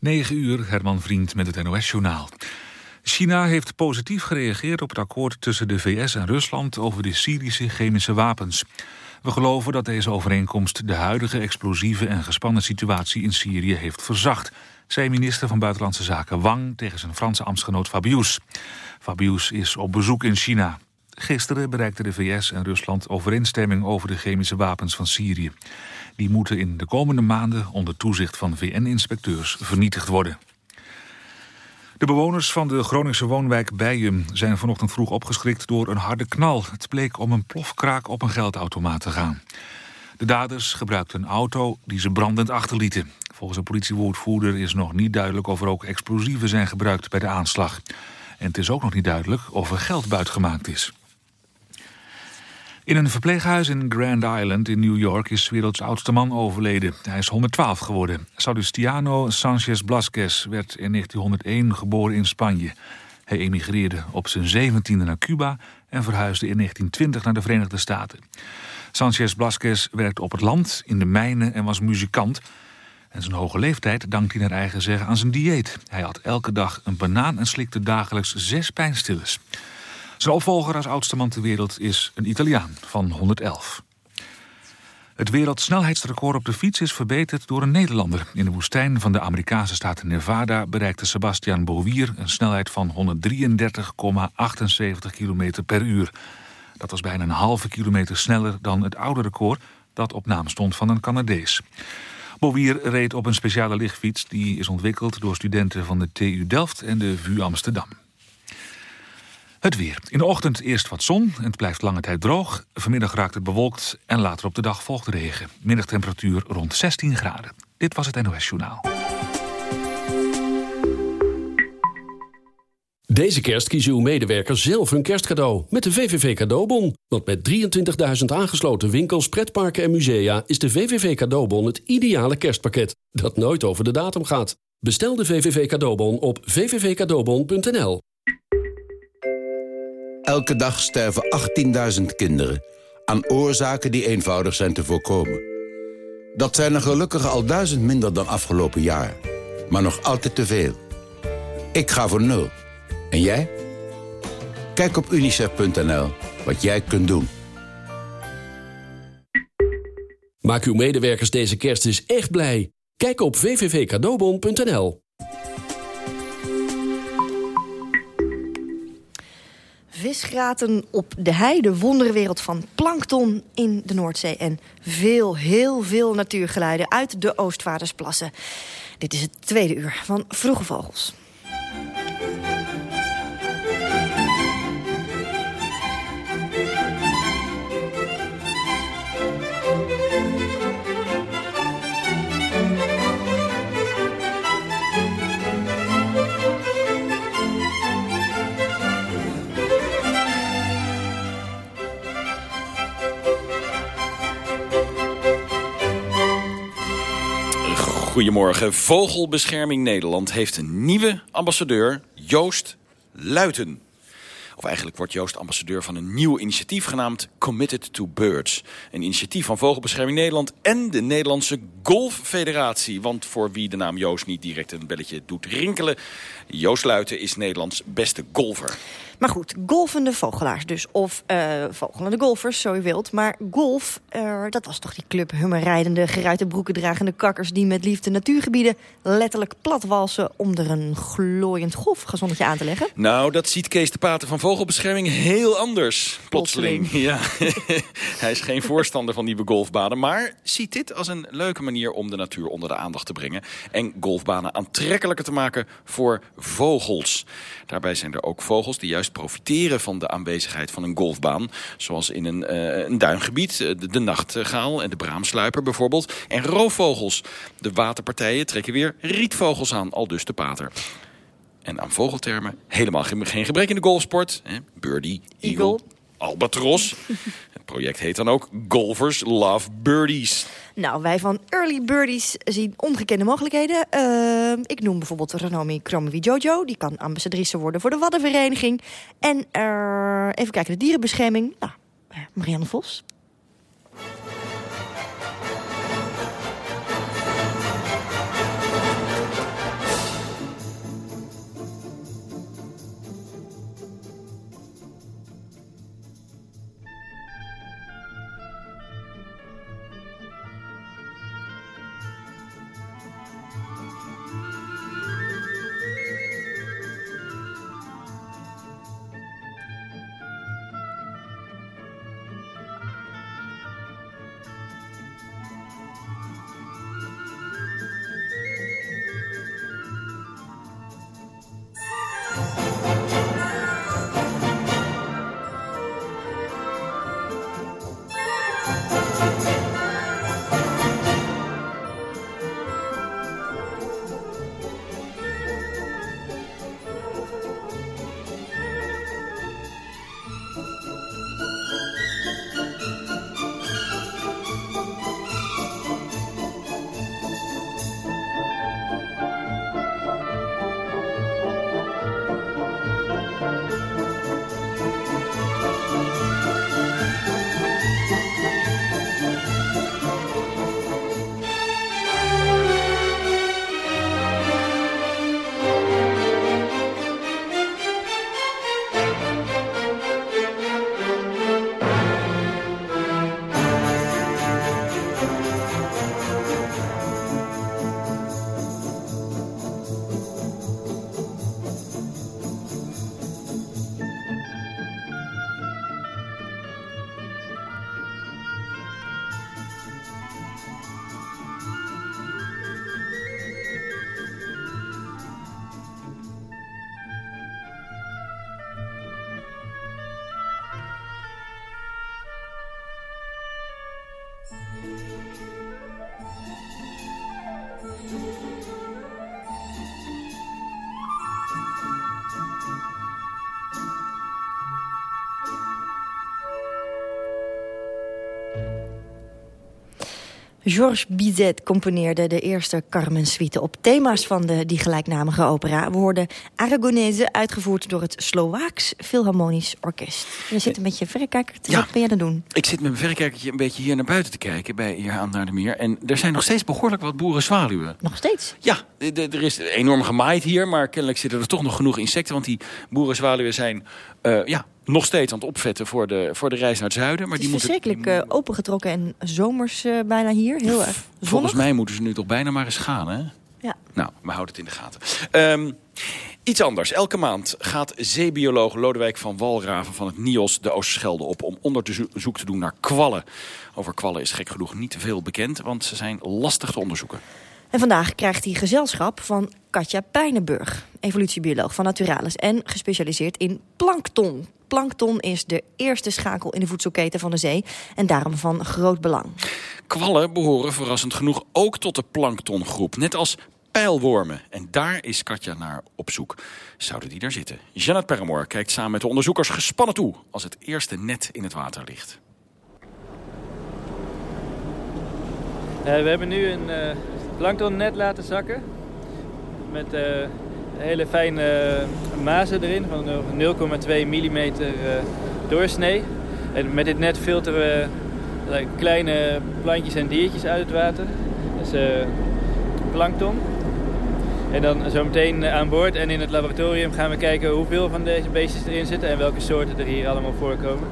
9 uur, Herman Vriend met het NOS-journaal. China heeft positief gereageerd op het akkoord tussen de VS en Rusland... over de Syrische chemische wapens. We geloven dat deze overeenkomst de huidige explosieve en gespannen situatie in Syrië heeft verzacht, zei minister van Buitenlandse Zaken Wang tegen zijn Franse ambtsgenoot Fabius. Fabius is op bezoek in China. Gisteren bereikten de VS en Rusland overeenstemming over de chemische wapens van Syrië. Die moeten in de komende maanden onder toezicht van VN-inspecteurs vernietigd worden. De bewoners van de Groningse woonwijk Bijum zijn vanochtend vroeg opgeschrikt door een harde knal. Het bleek om een plofkraak op een geldautomaat te gaan. De daders gebruikten een auto die ze brandend achterlieten. Volgens een politiewoordvoerder is nog niet duidelijk of er ook explosieven zijn gebruikt bij de aanslag. En het is ook nog niet duidelijk of er geld buitgemaakt is. In een verpleeghuis in Grand Island in New York is werelds oudste man overleden. Hij is 112 geworden. Saudistiano Sanchez Blasquez werd in 1901 geboren in Spanje. Hij emigreerde op zijn 17e naar Cuba en verhuisde in 1920 naar de Verenigde Staten. Sanchez Blasquez werkte op het land, in de mijnen en was muzikant. En zijn hoge leeftijd dankt hij naar eigen zeggen aan zijn dieet. Hij had elke dag een banaan en slikte dagelijks zes pijnstillers. Zijn opvolger als oudste man ter wereld is een Italiaan van 111. Het wereldsnelheidsrecord op de fiets is verbeterd door een Nederlander. In de woestijn van de Amerikaanse staat Nevada bereikte Sebastian Bowier een snelheid van 133,78 km per uur. Dat was bijna een halve kilometer sneller dan het oude record dat op naam stond van een Canadees. Bowier reed op een speciale lichtfiets die is ontwikkeld door studenten van de TU Delft en de VU Amsterdam. Het weer. In de ochtend eerst wat zon en het blijft lange tijd droog. Vanmiddag raakt het bewolkt en later op de dag volgt regen. Middagtemperatuur rond 16 graden. Dit was het NOS Journaal. Deze kerst kiezen uw medewerkers zelf hun kerstcadeau met de VVV Cadeaubon. Want met 23.000 aangesloten winkels, pretparken en musea... is de VVV Cadeaubon het ideale kerstpakket dat nooit over de datum gaat. Bestel de VVV Cadeaubon op vvvcadeaubon.nl. Elke dag sterven 18.000 kinderen aan oorzaken die eenvoudig zijn te voorkomen. Dat zijn er gelukkig al duizend minder dan afgelopen jaar. Maar nog altijd te veel. Ik ga voor nul. En jij? Kijk op unicef.nl wat jij kunt doen. Maak uw medewerkers deze kerst eens echt blij. Kijk op www.cadeaubon.nl Visgraten op de heide, wonderwereld van plankton in de Noordzee... en veel, heel veel natuurgeluiden uit de Oostvaardersplassen. Dit is het tweede uur van Vroege Vogels. Goedemorgen. Vogelbescherming Nederland heeft een nieuwe ambassadeur, Joost Luiten. Of eigenlijk wordt Joost ambassadeur van een nieuw initiatief genaamd Committed to Birds. Een initiatief van Vogelbescherming Nederland en de Nederlandse Golffederatie. Want voor wie de naam Joost niet direct een belletje doet rinkelen... Joost Luiten is Nederlands beste golfer. Maar goed, golvende vogelaars dus. Of uh, vogelende golfers, zo je wilt. Maar golf, uh, dat was toch die club hummerrijdende, geruite broeken dragende kakkers... die met liefde natuurgebieden letterlijk platwalsen... om er een glooiend golfgezonnetje aan te leggen? Nou, dat ziet Kees de Pater van Vogelbescherming heel anders. Plotseling. Ja. Hij is geen voorstander van nieuwe golfbanen... maar ziet dit als een leuke manier om de natuur onder de aandacht te brengen... en golfbanen aantrekkelijker te maken voor vogels. Daarbij zijn er ook vogels die juist profiteren van de aanwezigheid van een golfbaan. Zoals in een, uh, een duingebied, eh, de, de nachtgaal en de braamsluiper bijvoorbeeld. En roofvogels. De waterpartijen trekken weer rietvogels aan, al dus de pater. En aan vogeltermen helemaal geen, geen gebrek in de golfsport. Hè? Birdie, eagle, eagle. albatros. Het project heet dan ook Golfers Love Birdies. Nou, wij van Early Birdies zien ongekende mogelijkheden. Uh, ik noem bijvoorbeeld Ranomi Kromovi Jojo. Die kan ambassadrice worden voor de Waddenvereniging. En uh, even kijken, de dierenbescherming. Nou, Marianne Vos. Georges Bizet componeerde de eerste Carmen-suite op thema's van de, die gelijknamige opera. We hoorden Aragonese uitgevoerd door het Slovaaks Philharmonisch Orkest. Je zit een beetje verrekijker. Ja. Wat ben jij aan het doen? Ik zit met mijn verrekijkertje een beetje hier naar buiten te kijken, bij hier aan naar de meer. En er zijn nog steeds behoorlijk wat boerenzwaluwen. Nog steeds? Ja, er is enorm gemaaid hier, maar kennelijk zitten er toch nog genoeg insecten. Want die boerenzwaluwen zijn eh, ja, nog steeds aan het opvetten voor de, voor de reis naar het zuiden. Maar Het is die moeten, verschrikkelijk eh, opengetrokken en zomers eh, bijna hier. Heel erg zonnig. Volgens mij moeten ze nu toch bijna maar eens gaan, hè? Ja. Nou, we houden het in de gaten. Ehm, iets anders. Elke maand gaat zeebioloog Lodewijk van Walraven van het NIOS de Oosterschelde op... om onderzoek te doen naar kwallen. Over kwallen is gek genoeg niet veel bekend, want ze zijn lastig te onderzoeken. En vandaag krijgt hij gezelschap van Katja Pijnenburg, evolutiebioloog van Naturalis en gespecialiseerd in plankton. Plankton is de eerste schakel in de voedselketen van de zee en daarom van groot belang. Kwallen behoren verrassend genoeg ook tot de planktongroep, net als pijlwormen. En daar is Katja naar op zoek. Zouden die daar zitten? Janet Perremoor kijkt samen met de onderzoekers gespannen toe... als het eerste net in het water ligt. Eh, we hebben nu een eh planktonnet laten zakken. Met eh, hele fijne eh, mazen erin van nog 0,2 mm doorsnee. En met dit net filteren we eh, kleine plantjes en diertjes uit het water. Dus eh plankton. En dan zometeen aan boord en in het laboratorium gaan we kijken hoeveel van deze beestjes erin zitten en welke soorten er hier allemaal voorkomen.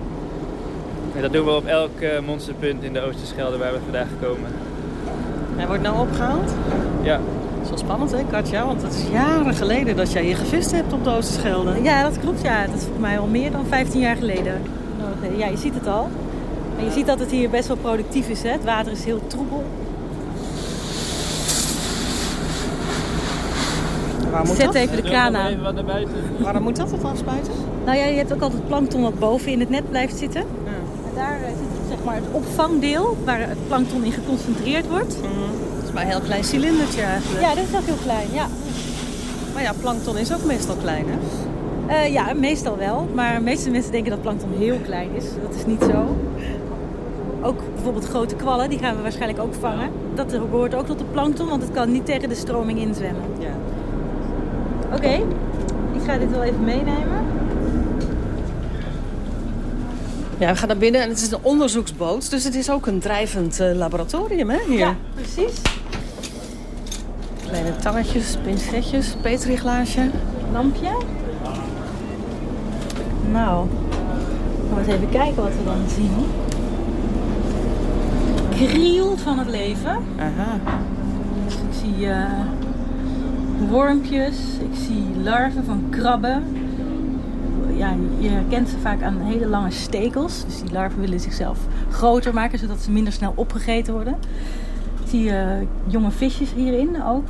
En dat doen we op elk monsterpunt in de Oosterschelde waar we vandaag komen. Hij wordt nou opgehaald. Ja, Dat is wel spannend, hè, Katja? Want het is jaren geleden dat jij hier gevist hebt op de Oosterschelde. Ja, dat klopt. Ja. Dat is voor mij al meer dan 15 jaar geleden. Nou, Ja, je ziet het al. En je ziet dat het hier best wel productief is. Hè? Het water is heel troebel. Waar moet Zet dat? even de kraan aan. Waarom moet dat het dan spuiten? Nou ja, je hebt ook altijd plankton wat boven in het net blijft zitten. Ja. En daar eh, zit maar het opvangdeel waar het plankton in geconcentreerd wordt. Dat is maar een heel klein cilindertje eigenlijk. Ja, dat is ook heel klein. Ja, Maar ja, plankton is ook meestal klein, hè? Eh, ja meestal wel. Maar de meeste mensen denken dat plankton heel klein is. Dat is niet zo. Ook bijvoorbeeld grote kwallen, die gaan we waarschijnlijk ook vangen. Dat behoort ook tot de plankton, want het kan niet tegen de stroming inzwemmen. Ja. Oké, ik ga dit wel even meenemen. Ja, we gaan naar binnen en het is een onderzoeksboot. Dus het is ook een drijvend eh, laboratorium, hè? Hier. Ja, precies. Kleine tangetjes, pincetjes, petriglaasje. Lampje. Nou, gaan we eens even kijken wat we dan zien. Kriel van het leven. Aha. Dus ik zie eh, wormpjes, ik zie larven van krabben. Je herkent ze vaak aan hele lange stekels. Dus die larven willen zichzelf groter maken, zodat ze minder snel opgegeten worden. Zie eh, jonge visjes hierin ook.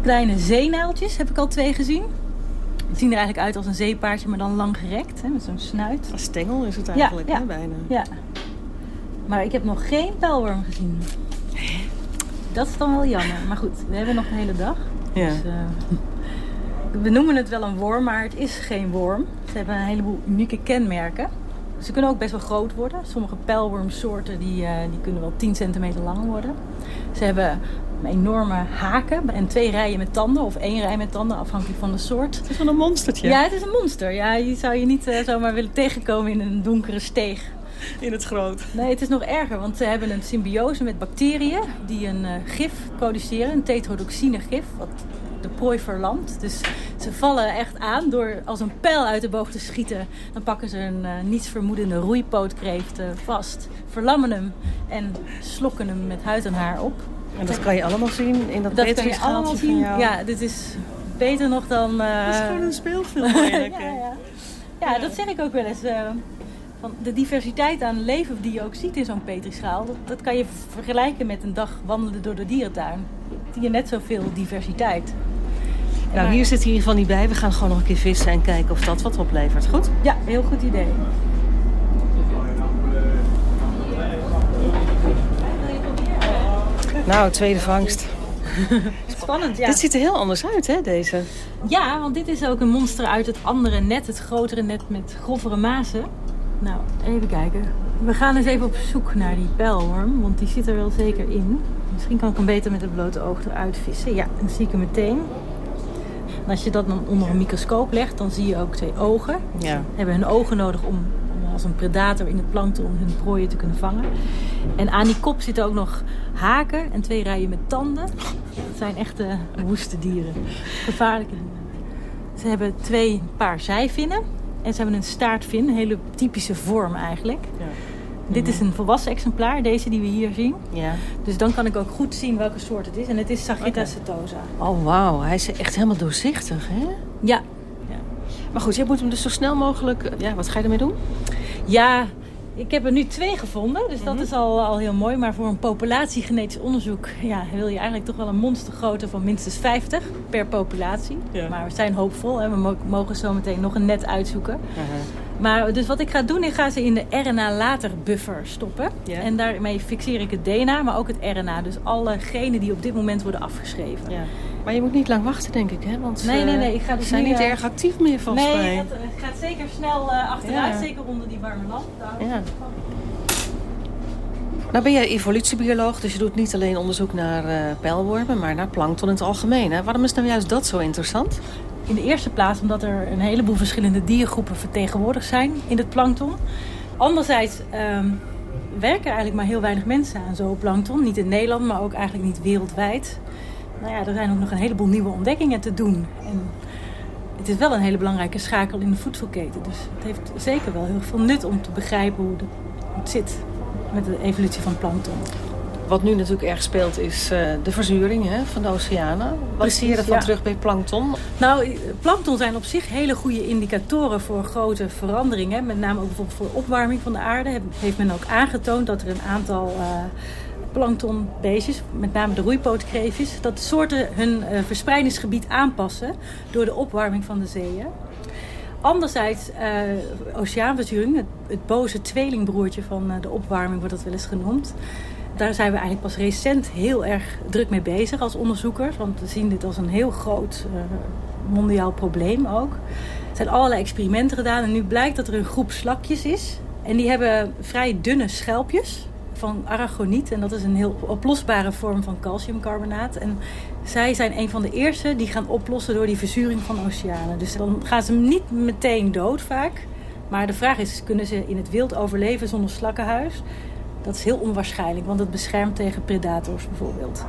Kleine zeenuiltjes heb ik al twee gezien. Die zien er eigenlijk uit als een zeepaardje, maar dan lang gerekt, hè, met zo'n snuit. Een stengel is het eigenlijk, ja. hè, bijna. Ja. Maar ik heb nog geen pijlworm gezien. Dat is dan wel jammer. Maar goed, we hebben nog een hele dag. Ja. Dus, eh, we noemen het wel een worm, maar het is geen worm. Ze hebben een heleboel unieke kenmerken. Ze kunnen ook best wel groot worden. Sommige pijlwormsoorten die, eh, die kunnen wel 10 centimeter lang worden. Ze hebben enorme haken en twee rijen met tanden. Of één rij met tanden, afhankelijk van de soort. Het is wel een monstertje Ja, het is een monster. Ja, je zou je niet eh, zomaar willen tegenkomen in een donkere steeg. in het groot. Nee, het is nog erger, want ze hebben een symbiose met bacteriën die een eh, gif produceren, een tetrodoxine gif, wat de prooi verlamt. Dus ze vallen echt aan door als een pijl uit de boog te schieten. Dan pakken ze een eh, nietsvermoedende roeipootkreeft eh, vast, verlammen hem en slokken hem met huid en haar op. En dat kan je allemaal zien in dat, Dat kan je allemaal zien. Ja, dit is beter nog dan... eh, Het is gewoon een speelfilm eigenlijk. ja, ja. ja, dat zeg ik ook wel eens. eh, van de diversiteit aan leven die je ook ziet in zo'n petrischaal... Dat, dat kan je vergelijken met een dag wandelen door de dierentuin. Zie je net zoveel diversiteit. Nou, hier zit in ieder geval niet bij. We gaan gewoon nog een keer vissen en kijken of dat wat oplevert. Goed? Ja, heel goed idee. Nou, tweede vangst. Spannend, ja. Dit ziet er heel anders uit, hè, deze? Ja, want dit is ook een monster uit het andere net. Het grotere net met grovere mazen. Nou, even kijken. We gaan eens even op zoek naar die pijlworm, want die zit er wel zeker in. Misschien kan ik hem beter met het blote oog eruit vissen. Ja, dan zie ik hem meteen. En als je dat dan onder een microscoop legt, dan zie je ook twee ogen. Ja. Ze hebben hun ogen nodig om, om als een predator in het plankton hun prooien te kunnen vangen. En aan die kop zitten ook nog haken en twee rijen met tanden. Dat zijn echte woeste dieren. Gevaarlijke dieren. Ze hebben twee paar zijvinnen. En ze hebben een staartvin, een hele typische vorm eigenlijk. Dit is een volwassen exemplaar, deze die we hier zien. Ja. Dus dan kan ik ook goed zien welke soort het is. En het is Sagitta setosa. Oh, wauw. Hij is echt helemaal doorzichtig, hè? Ja. Maar goed, jij moet hem dus zo snel mogelijk... eh, Ja, wat ga je ermee doen? Ja, ik heb er nu twee gevonden. Dus dat is al, al heel mooi. Maar voor een populatiegenetisch onderzoek ja, wil je eigenlijk toch wel een monstergrootte van minstens 50 per populatie. Ja. Maar we zijn hoopvol en we mo- mogen zo meteen nog een net uitzoeken. Maar dus wat ik ga doen, ik ga ze in de RNA-later buffer stoppen. En daarmee fixeer ik het DNA, maar ook het RNA. Dus alle genen die op dit moment worden afgeschreven. Ja. Maar je moet niet lang wachten, denk ik, hè? Want Nee, eh, nee, nee, ik ga dus ze zijn nu, niet eh, erg actief meer, volgens nee, mij. het eh, gaat zeker snel achteruit. Ja. Zeker onder die warme lamp. Ja. Nou ben jij evolutiebioloog, dus je doet niet alleen onderzoek naar eh pijlwormen, maar naar plankton in het algemeen. Hè? Waarom is nou juist dat zo interessant? In de eerste plaats omdat er een heleboel verschillende diergroepen vertegenwoordigd zijn in het plankton. Anderzijds ehm, werken eigenlijk maar heel weinig mensen aan zooplankton. Niet in Nederland, maar ook eigenlijk niet wereldwijd. Nou ja, er zijn ook nog een heleboel nieuwe ontdekkingen te doen. En het is wel een hele belangrijke schakel in de voedselketen. Dus het heeft zeker wel heel veel nut om te begrijpen hoe het zit met de evolutie van plankton. Wat nu natuurlijk erg speelt is eh, de verzuring hè, van de oceanen. Wat zie je ervan ja. terug bij plankton? Nou, plankton zijn op zich hele goede indicatoren voor grote veranderingen. Met name ook bijvoorbeeld voor opwarming van de aarde. Heeft men ook aangetoond dat er een aantal eh planktonbeestjes, met name de roeipootkreefjes, dat soorten hun eh, verspreidingsgebied aanpassen door de opwarming van de zeeën. Anderzijds, eh, oceaanverzuring, het, het boze tweelingbroertje van de opwarming wordt dat wel eens genoemd. Daar zijn we eigenlijk pas recent heel erg druk mee bezig als onderzoekers. Want we zien dit als een heel groot eh, mondiaal probleem ook. Er zijn allerlei experimenten gedaan en nu blijkt dat er een groep slakjes is. En die hebben vrij dunne schelpjes van aragoniet. En dat is een heel oplosbare vorm van calciumcarbonaat. En zij zijn een van de eerste die gaan oplossen door die verzuring van oceanen. Dus dan gaan ze niet meteen dood vaak. Maar de vraag is, kunnen ze in het wild overleven zonder slakkenhuis? Dat is heel onwaarschijnlijk, want het beschermt tegen predators bijvoorbeeld.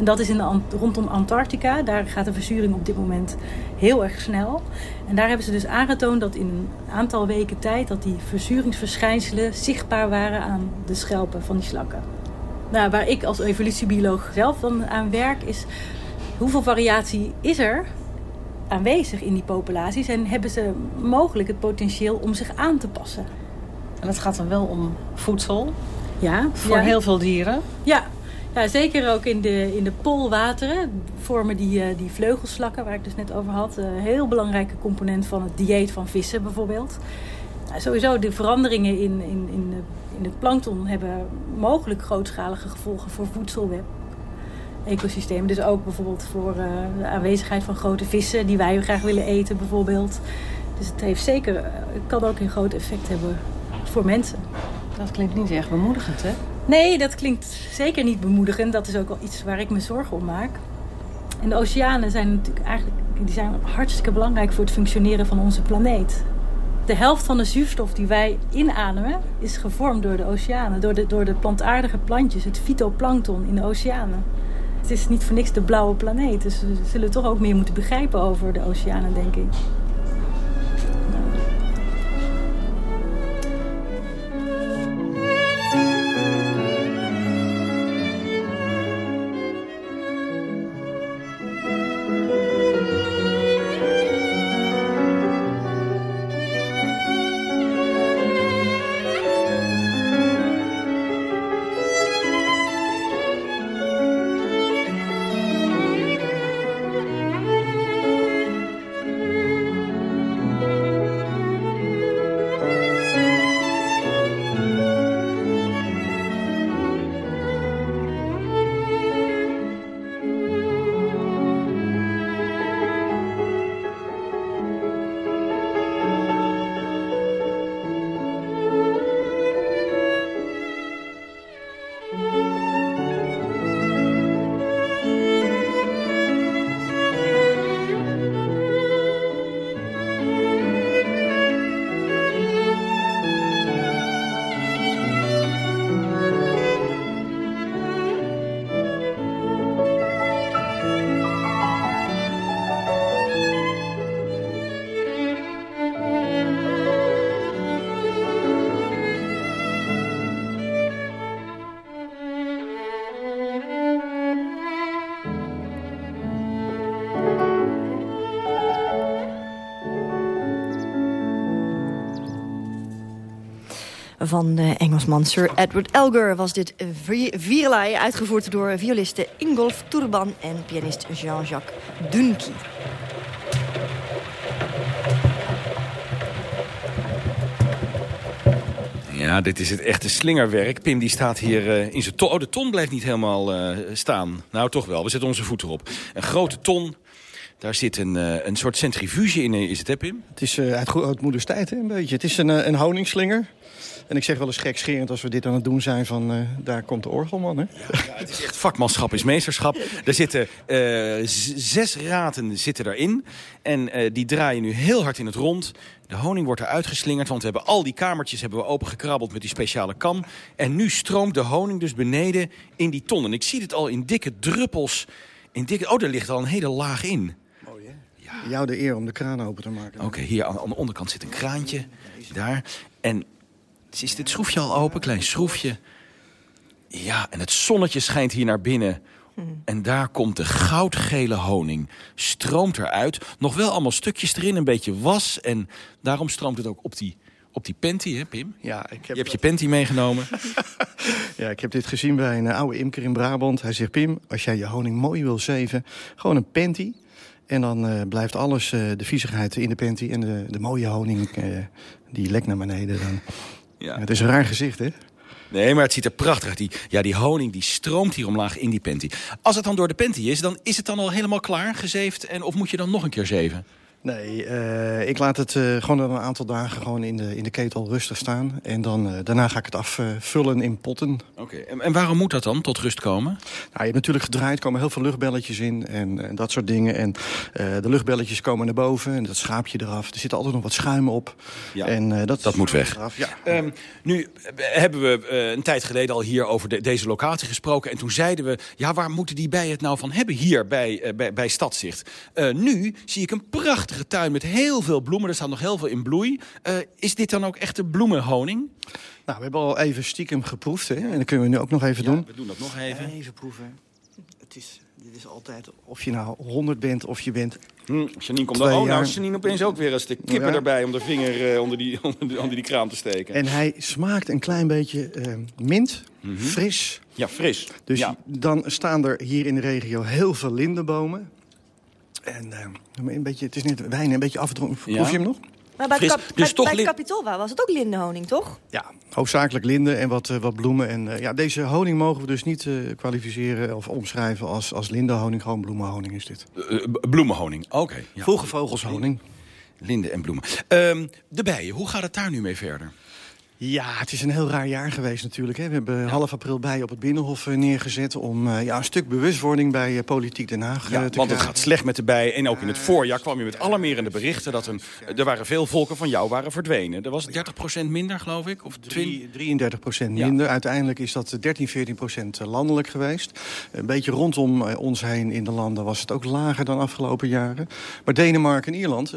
En dat is in de, rondom Antarctica. Daar gaat de verzuring op dit moment heel erg snel. En daar hebben ze dus aangetoond dat in een aantal weken tijd... dat die verzuringsverschijnselen zichtbaar waren aan de schelpen van die slakken. Nou, waar ik als evolutiebioloog zelf dan aan werk is... hoeveel variatie is er aanwezig in die populaties... en hebben ze mogelijk het potentieel om zich aan te passen? En het gaat dan wel om voedsel Ja, voor ja. heel veel dieren. Ja, ja zeker ook in de, in de poolwateren vormen die, eh, die vleugelslakken, waar ik dus net over had, een heel belangrijke component van het dieet van vissen bijvoorbeeld. Nou, sowieso de veranderingen in, in, in, de, in het plankton hebben mogelijk grootschalige gevolgen voor voedselweb. Ecosystemen. Dus ook bijvoorbeeld voor eh, de aanwezigheid van grote vissen die wij graag willen eten bijvoorbeeld. Dus het heeft zeker, eh, het kan ook een groot effect hebben voor mensen. Dat klinkt niet erg bemoedigend, hè? Nee, dat klinkt zeker niet bemoedigend. Dat is ook wel iets waar ik me zorgen om maak. En de oceanen zijn natuurlijk eigenlijk die zijn hartstikke belangrijk voor het functioneren van onze planeet. De helft van de zuurstof die wij inademen is gevormd door de oceanen, door de, door de plantaardige plantjes, het fytoplankton in de oceanen. Het is niet voor niks de blauwe planeet, dus we zullen toch ook meer moeten begrijpen over de oceanen, denk ik. Van de Engelsman Sir Edward Elgar was dit Vierlei, uitgevoerd door violisten Ingolf Turban en pianist Jean-Jacques Dunki. Ja, dit is het echte slingerwerk. Pim die staat hier uh, in zijn ton. Oh, de ton blijft niet helemaal uh, staan. Nou, toch wel. We zetten onze voeten op. Een grote ton. Daar zit een, uh, een soort centrifuge in, is het hè Pim? Het is uit grootmoeders tijd, hè, een beetje. Het is een, een honingslinger. En ik zeg wel eens gekscherend als we dit aan het doen zijn van... Uh, daar komt de orgelman, hè? Ja, het is echt vakmanschap is meesterschap. Er zitten uh, zes raten zitten erin. En uh, die draaien nu heel hard in het rond. De honing wordt eruit geslingerd, want we hebben al die kamertjes hebben we opengekrabbeld met die speciale kam. En nu stroomt de honing dus beneden in die ton. En ik zie het al in dikke druppels. In dikke... Oh, er ligt al een hele laag in. Mooi, hè? Ja. Jou de eer om de kraan open te maken. Oké, okay, hier aan, aan de onderkant zit een kraantje. Daar. En is dit schroefje al open? Klein schroefje. Ja, en het zonnetje schijnt hier naar binnen. En daar komt de goudgele honing. Stroomt eruit. Nog wel allemaal stukjes erin, een beetje was. En daarom stroomt het ook op die, op die panty, hè Pim? Ja, ik heb je hebt je panty meegenomen. ja, ik heb dit gezien bij een oude imker in Brabant. Hij zegt, Pim, als jij je honing mooi wil zeven, gewoon een panty. En dan uh, blijft alles, uh, de viezigheid in de panty en de, de mooie honing, uh, die lekt naar beneden. Dan. Ja. Het is een raar gezicht, hè? Nee, maar het ziet er prachtig uit. Die, ja, die honing die stroomt hier omlaag in die panty. Als het dan door de panty is, dan is het dan al helemaal klaar, gezeefd? En, of moet je dan nog een keer zeven? Nee, uh, ik laat het uh, gewoon een aantal dagen gewoon in de, in de ketel rustig staan. En dan, uh, daarna ga ik het afvullen in potten. Oké, okay. en, en, waarom moet dat dan tot rust komen? Nou, je hebt natuurlijk gedraaid, komen heel veel luchtbelletjes in en, en dat soort dingen. En de luchtbelletjes komen naar boven en dat schaap je eraf. Er zit altijd nog wat schuim op. Ja, en, dat, dat moet weg. Eraf. Ja. Um, nu hebben we een tijd geleden al hier over de, deze locatie gesproken. En toen zeiden we, ja, waar moeten die bijen het nou van hebben hier bij, bij, bij Stadzicht? nu zie ik een prachtig tuin met heel veel bloemen. Er staat nog heel veel in bloei. Uh, is dit dan ook echte bloemenhoning? Nou, we hebben al even stiekem geproefd. Hè? En dat kunnen we nu ook nog even ja, doen. we doen dat nog even. Even proeven. Het is, dit is altijd, of je nou 100 bent of je bent hm, Janine komt dan, oh, nou Janine opeens ook weer eens de kippen ja. erbij... om de vinger uh, onder, die, onder, die, onder die kraan te steken. En hij smaakt een klein beetje uh, mint, mm -hmm. fris. Ja, fris. Dus ja. dan staan er hier in de regio heel veel lindenbomen. En uh, een beetje, het is net wijn, een beetje afgedronken. Ja. Proef je hem nog? Maar bij, Fris, het, dus bij, bij het Capitolwa was het ook lindenhoning, toch? Ja, hoofdzakelijk linden en wat, uh, wat bloemen. En uh, ja, deze honing mogen we dus niet uh, kwalificeren of omschrijven als, als lindenhoning. Gewoon bloemenhoning is dit. bloemenhoning, oké. Okay, ja. Vroege vogelshoning. Linden en bloemen. Um, de bijen, hoe gaat het daar nu mee verder? Ja, het is een heel raar jaar geweest natuurlijk. Hè. We hebben ja. half april bij op het Binnenhof neergezet... om uh, ja, een stuk bewustwording bij uh, Politiek Den Haag ja, Want te krijgen. het gaat slecht met de bijen. En ook in het voorjaar kwam je met alarmerende berichten... dat een, er waren veel volken van jou waren verdwenen. Er was 30% minder, geloof ik? Of 33% minder. Ja. Uiteindelijk is dat 13, 14% landelijk geweest. Een beetje rondom ons heen in de landen was het ook lager dan afgelopen jaren. Maar Denemarken en Ierland,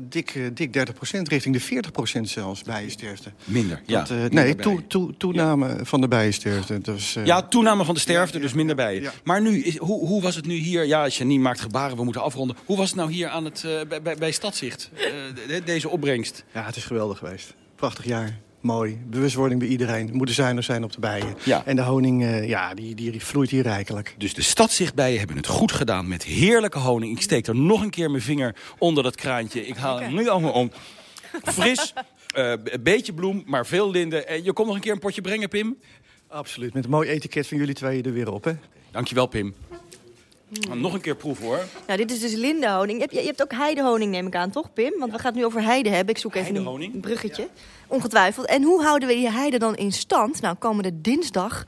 dik, dik 30% richting de 40% zelfs bijensterfte. Minder. Ja, dat, uh, nee, to, to, toename ja. van de bijensterfte. Dus, uh, ja, toename van de sterfte, dus minder bijen. Ja. Maar nu, is, hoe, hoe was het nu hier? Ja, Janine maakt gebaren, we moeten afronden. Hoe was het nou hier aan het, uh, bij, bij, bij Stadzicht, deze opbrengst? Ja, het is geweldig geweest. Prachtig jaar. Mooi. Bewustwording bij iedereen. Moeten zuinig zijn op de bijen. Ja. En de honing, ja, die, die vloeit hier rijkelijk. Dus de stadzichtbijen hebben het goed gedaan met heerlijke honing. Ik steek er nog een keer mijn vinger onder dat kraantje. Ik haal hem nu allemaal om. Fris, een beetje bloem, maar veel linden. En je komt nog een keer een potje brengen, Pim? Absoluut, met een mooi etiket van jullie tweeën er weer op, hè? Dankjewel, Pim. Mm. Nog een keer proeven, hoor. Nou, dit is dus lindenhoning. Je hebt, je hebt ook heidehoning, neem ik aan, toch, Pim? Want we gaan het nu over heide hebben. Ik zoek even een bruggetje. Ja. Ongetwijfeld. En hoe houden we die heide dan in stand? Nou, komende dinsdag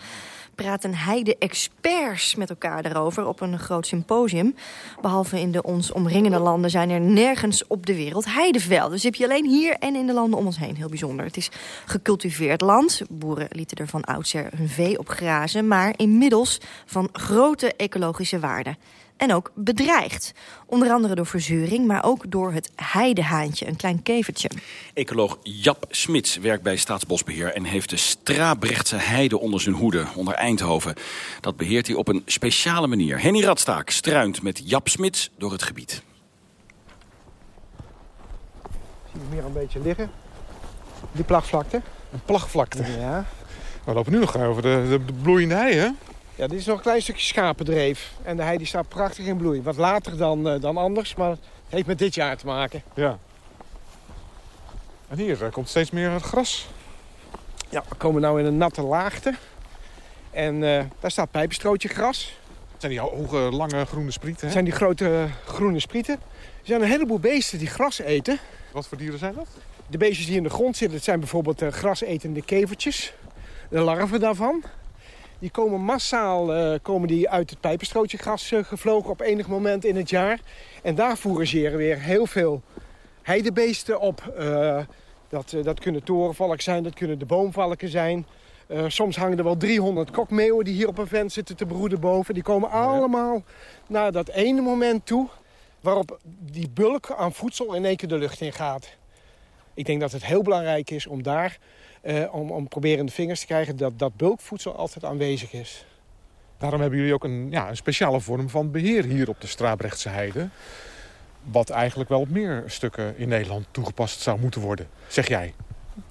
praten heide-experts met elkaar daarover op een groot symposium. Behalve in de ons omringende landen zijn er nergens op de wereld heidevelden. Dus heb je alleen hier en in de landen om ons heen. Heel bijzonder. Het is gecultiveerd land. Boeren lieten er van oudsher hun vee op grazen. Maar inmiddels van grote ecologische waarde en ook bedreigd. Onder andere door verzuring, maar ook door het heidehaantje, een klein kevertje. Ecoloog Jap Smits werkt bij Staatsbosbeheer... en heeft de Strabrechtse heide onder zijn hoede, onder Eindhoven. Dat beheert hij op een speciale manier. Henny Radstaak struint met Jap Smits door het gebied. Zie je meer een beetje liggen, die plagvlakte. Een plagvlakte. Ja. We lopen nu nog over de, de, de bloeiende hei, hè? Ja, dit is nog een klein stukje schapendreef. En de hei die staat prachtig in bloei. Wat later dan, eh, dan anders, maar het heeft met dit jaar te maken. Ja. En hier eh, komt steeds meer gras. Ja, we komen nu in een natte laagte. En eh, daar staat pijpenstrootje gras. Het zijn die hoge, lange groene sprieten, Het zijn die grote eh, groene sprieten. Er zijn een heleboel beesten die gras eten. Wat voor dieren zijn dat? De beestjes die in de grond zitten, dat zijn bijvoorbeeld eh, grasetende kevertjes. De larven daarvan. Die komen massaal eh, komen die uit het pijpenstrootje gras eh, gevlogen op enig moment in het jaar. En daar fourageren weer heel veel heidebeesten op. Eh, dat, dat kunnen torenvalken zijn, dat kunnen de boomvalken zijn. Soms hangen er wel 300 kokmeeuwen die hier op een vent zitten te broeden boven. Die komen allemaal naar dat ene moment toe waarop die bulk aan voedsel in één keer de lucht in gaat. Ik denk dat het heel belangrijk is om daar, eh, om, om proberen de vingers te krijgen... dat dat bulkvoedsel altijd aanwezig is. Daarom hebben jullie ook een, ja, een speciale vorm van beheer hier op de Strabrechtse heide. Wat eigenlijk wel op meer stukken in Nederland toegepast zou moeten worden, zeg jij.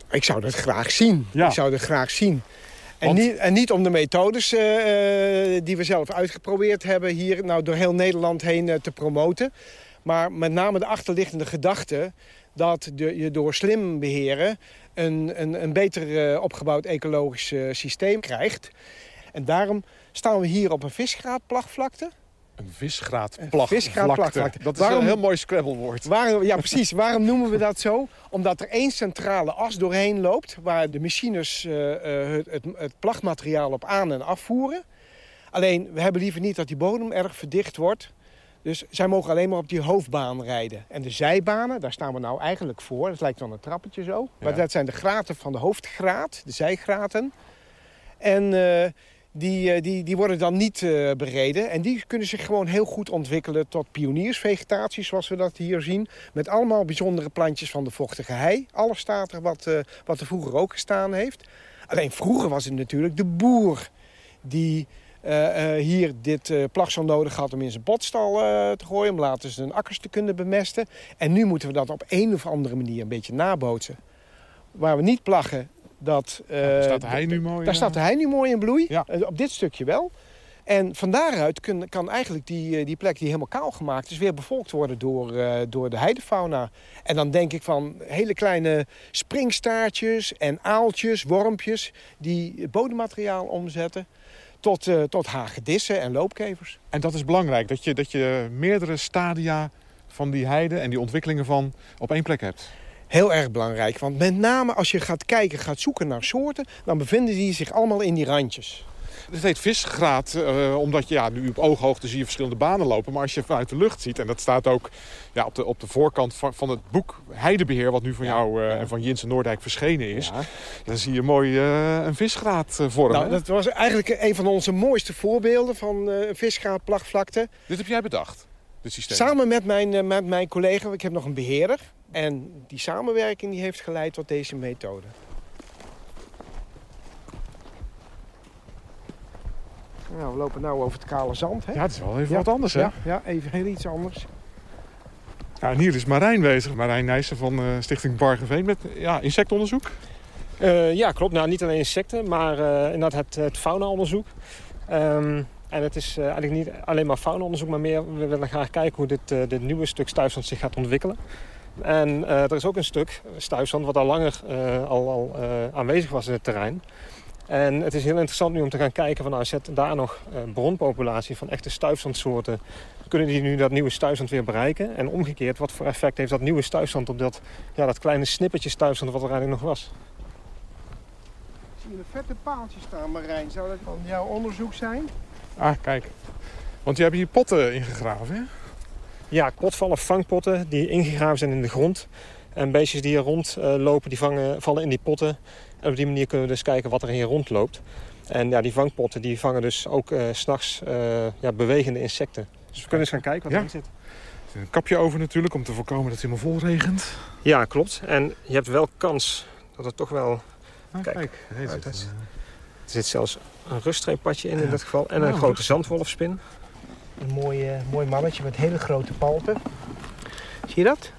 Ik zou dat graag zien. Ja. Ik zou dat graag zien. En, Want- niet, en niet om de methodes eh, eh, die we zelf uitgeprobeerd hebben... hier nou door heel Nederland heen te promoten. Maar met name de achterliggende gedachte... dat de, je door slim beheren een, een, een beter eh, opgebouwd ecologisch eh, systeem krijgt. En daarom staan we hier op een visgraatplagvlakte. Een visgraat Een plagvlakte. visgraatplagvlakte. Dat is Waarom- een heel mooi scrabblewoord. Waarom, ja, precies. Waarom noemen we dat zo? Omdat er één centrale as doorheen loopt... waar de machines eh, het, het, het plagmateriaal op aan- en afvoeren. Alleen, we hebben liever niet dat die bodem erg verdicht wordt. Dus zij mogen alleen maar op die hoofdbaan rijden. En de zijbanen, daar staan we nou eigenlijk voor. Dat lijkt wel een trappetje zo. Maar dat zijn de graten van de hoofdgraat, de zijgraten. En eh, die, eh, die, die worden dan niet eh, bereden. En die kunnen zich gewoon heel goed ontwikkelen tot pioniersvegetatie, zoals we dat hier zien. Met allemaal bijzondere plantjes van de vochtige hei. Alles staat er wat, wat er vroeger ook gestaan heeft. Alleen vroeger was het natuurlijk de boer die eh, hier dit eh plagsel nodig had om in zijn botstal eh, te gooien. Om later zijn akkers te kunnen bemesten. En nu moeten we dat op een of andere manier een beetje nabootsen. Waar we niet plaggen, dat... daar staat de hei nu mooi, Daar eh. staat de hei nu mooi in bloei. Ja. Op dit stukje wel. En van daaruit kun- kan eigenlijk die, die plek die helemaal kaal gemaakt is... weer bevolkt worden door, door de heidefauna. En dan denk ik van hele kleine springstaartjes en aaltjes, wormpjes... die bodemmateriaal omzetten tot, eh, tot hagedissen en loopkevers. En dat is belangrijk, dat je, dat je meerdere stadia van die heide en die ontwikkelingen van op één plek hebt. Heel erg belangrijk, want met name als je gaat kijken, gaat zoeken naar soorten... dan bevinden die zich allemaal in die randjes. Het heet visgraat, eh, omdat je ja, nu op ooghoogte zie je verschillende banen lopen. Maar als je vanuit de lucht ziet, en dat staat ook ja, op, de, op de voorkant van, van het boek Heidebeheer... wat nu van jou eh, en van Jinsen Noordijk verschenen is... dan zie je mooi eh, een visgraat vormen. Nou, dat was eigenlijk een van onze mooiste voorbeelden van visgraatplagvlakte. Dit heb jij bedacht, dit systeem? Samen met mijn, met mijn collega, ik heb nog een beheerder. En die samenwerking die heeft geleid tot deze methode. Nou, we lopen nu over het kale zand. Hè? Ja, het is wel even Ja, wat anders, hè? Ja, ja, even heel iets anders. Ja, en hier is Marijn bezig. Marijn Nijssen van eh, Stichting Bargeveen met ja, insectonderzoek. Eh, ja, klopt. Nou, niet alleen insecten, maar eh inderdaad het, het faunaonderzoek. Ehm, en het is eh, eigenlijk niet alleen maar faunaonderzoek, maar meer... we willen graag kijken hoe dit, eh, dit nieuwe stuk stuifzand zich gaat ontwikkelen. En eh, er is ook een stuk stuifzand wat al langer eh, al, al eh, aanwezig was in het terrein. En het is heel interessant nu om te gaan kijken van nou zet daar nog een bronpopulatie van echte stuifzandsoorten. Kunnen die nu dat nieuwe stuifzand weer bereiken? En omgekeerd, wat voor effect heeft dat nieuwe stuifzand op dat, ja, dat kleine snippertje stuifzand wat er eigenlijk nog was? Ik zie een vette paaltje staan, Marijn. Zou dat van jouw onderzoek zijn? Ah, kijk. Want je hebt hier potten ingegraven, hè? Ja, kotvallen, vangpotten die ingegraven zijn in de grond. En beestjes die hier rondlopen, die vangen, vallen in die potten. En op die manier kunnen we dus kijken wat er hier rondloopt. En ja, die vangpotten die vangen dus ook eh, s s'nachts eh ja, bewegende insecten. Dus we kunnen eens gaan kijken wat Ja. erin zit. Er zit een kapje over natuurlijk om te voorkomen dat het helemaal vol regent. Ja, klopt. En je hebt wel kans dat het toch wel... Ah, kijk, eh, er zit zelfs een ruststreeppadje in in dit geval. En een een grote zandwolfspin. Een mooi, eh, mooi mannetje met hele grote palpen. Zie je dat?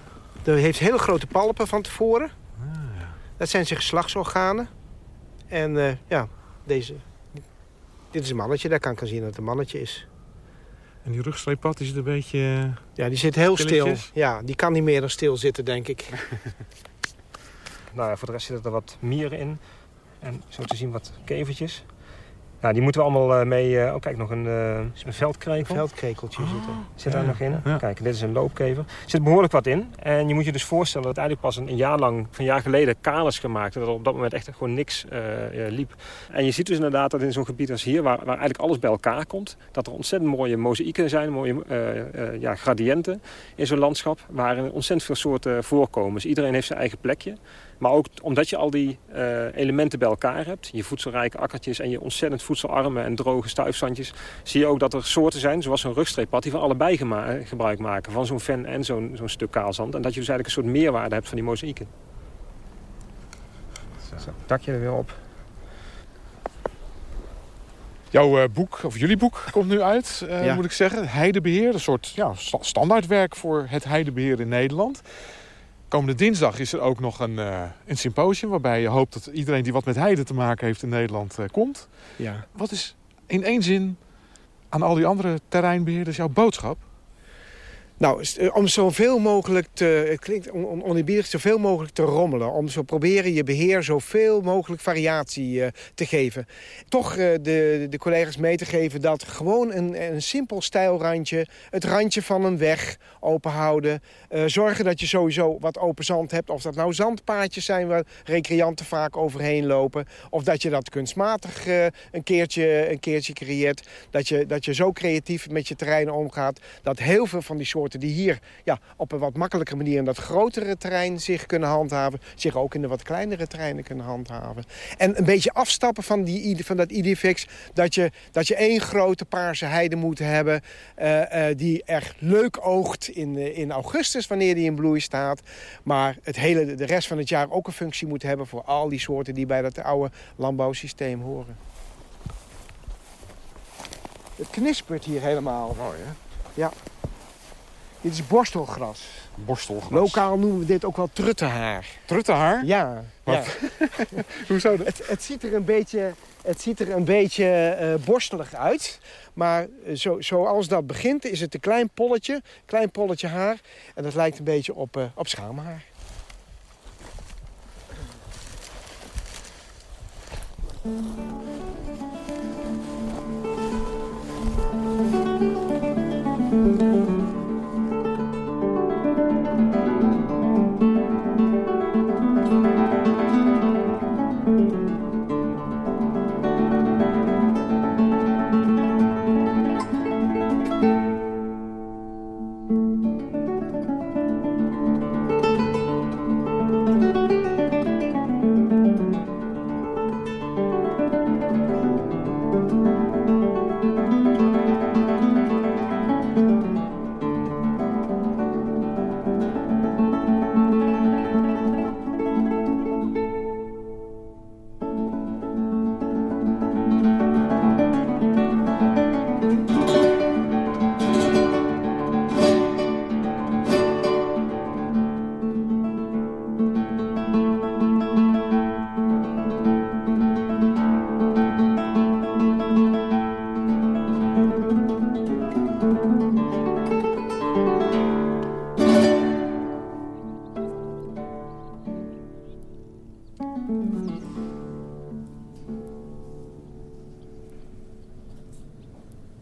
Dat heeft hele grote palpen van tevoren. Dat zijn zijn geslachtsorganen. En eh, ja, deze, dit is een mannetje. Daar kan ik aan zien dat het een mannetje is. En die rugstreeppad is het een beetje... eh, Ja, die zit heel stil. Ja, die kan niet meer dan stil zitten, denk ik. Nou ja, voor de rest zitten er wat mieren in. En zo te zien wat kevertjes. Nou, die moeten we allemaal eh, mee... eh, oh, kijk, nog een, eh een veldkrekel. Veldkrekeltje zit er. Zit daar Ja, nog in? ja. Kijk, dit is een loopkever. Er zit behoorlijk wat in. En je moet je dus voorstellen dat eigenlijk pas een, jaar lang, van een jaar geleden, kaal is gemaakt. En dat er op dat moment echt gewoon niks liep. En je ziet dus inderdaad dat in zo'n gebied als hier, waar, waar eigenlijk alles bij elkaar komt, dat er ontzettend mooie mozaïeken zijn, mooie eh, ja, gradiënten in zo'n landschap, waar ontzettend veel soorten voorkomen. Dus iedereen heeft zijn eigen plekje. Maar ook omdat je al die eh, elementen bij elkaar hebt, je voedselrijke akkertjes en je ontzettend voedselarme en droge stuifzandjes, zie je ook dat er soorten zijn, zoals zo'n rugstreeppad, die van allebei gema- gebruik maken. Van zo'n ven en zo'n zo'n stuk kaalzand. En dat je dus eigenlijk een soort meerwaarde hebt van die mozaïeken. Zo, dakje er weer op. Jouw eh, boek, of jullie boek, komt nu uit, eh, Ja. moet ik zeggen. Heidebeheer, een soort ja, sta- standaardwerk voor het heidebeheer in Nederland. Komende dinsdag is er ook nog een, eh, een symposium... waarbij je hoopt dat iedereen die wat met heide te maken heeft in Nederland eh, komt. Ja. Wat is in één zin aan al die andere terreinbeheerders jouw boodschap? Nou, eh, om zoveel mogelijk te, het klinkt zoveel mogelijk te rommelen. Om zo proberen je beheer zoveel mogelijk variatie eh, te geven. Toch eh, de, de collega's mee te geven dat gewoon een, een simpel stijlrandje, het randje van een weg open houden. eh, zorgen dat je sowieso wat open zand hebt. Of dat nou zandpaadjes zijn waar recreanten vaak overheen lopen. Of dat je dat kunstmatig een, keertje, een keertje creëert. Dat je, dat je zo creatief met je terrein omgaat. Dat heel veel van die soorten die hier ja, op een wat makkelijke manier in dat grotere terrein zich kunnen handhaven. Zich ook in de wat kleinere terreinen kunnen handhaven. En een beetje afstappen van, die, van dat idifix. Dat je, dat je één grote paarse heide moet hebben. eh, eh, die echt leuk oogt in, eh, in augustus wanneer die in bloei staat. Maar het hele, de rest van het jaar ook een functie moet hebben voor al die soorten die bij dat oude landbouwsysteem horen. Het knispert hier helemaal. Mooi, hè? Ja. Dit is borstelgras. Borstelgras. Lokaal noemen we dit ook wel truttenhaar. Truttenhaar? Ja. ja. Wat? Hoezo dat? Het, het ziet er een beetje, het ziet er een beetje eh, borstelig uit. Maar eh, zo, zoals dat begint is het een klein polletje. Klein polletje haar. En dat lijkt een beetje op, eh, op schaamhaar.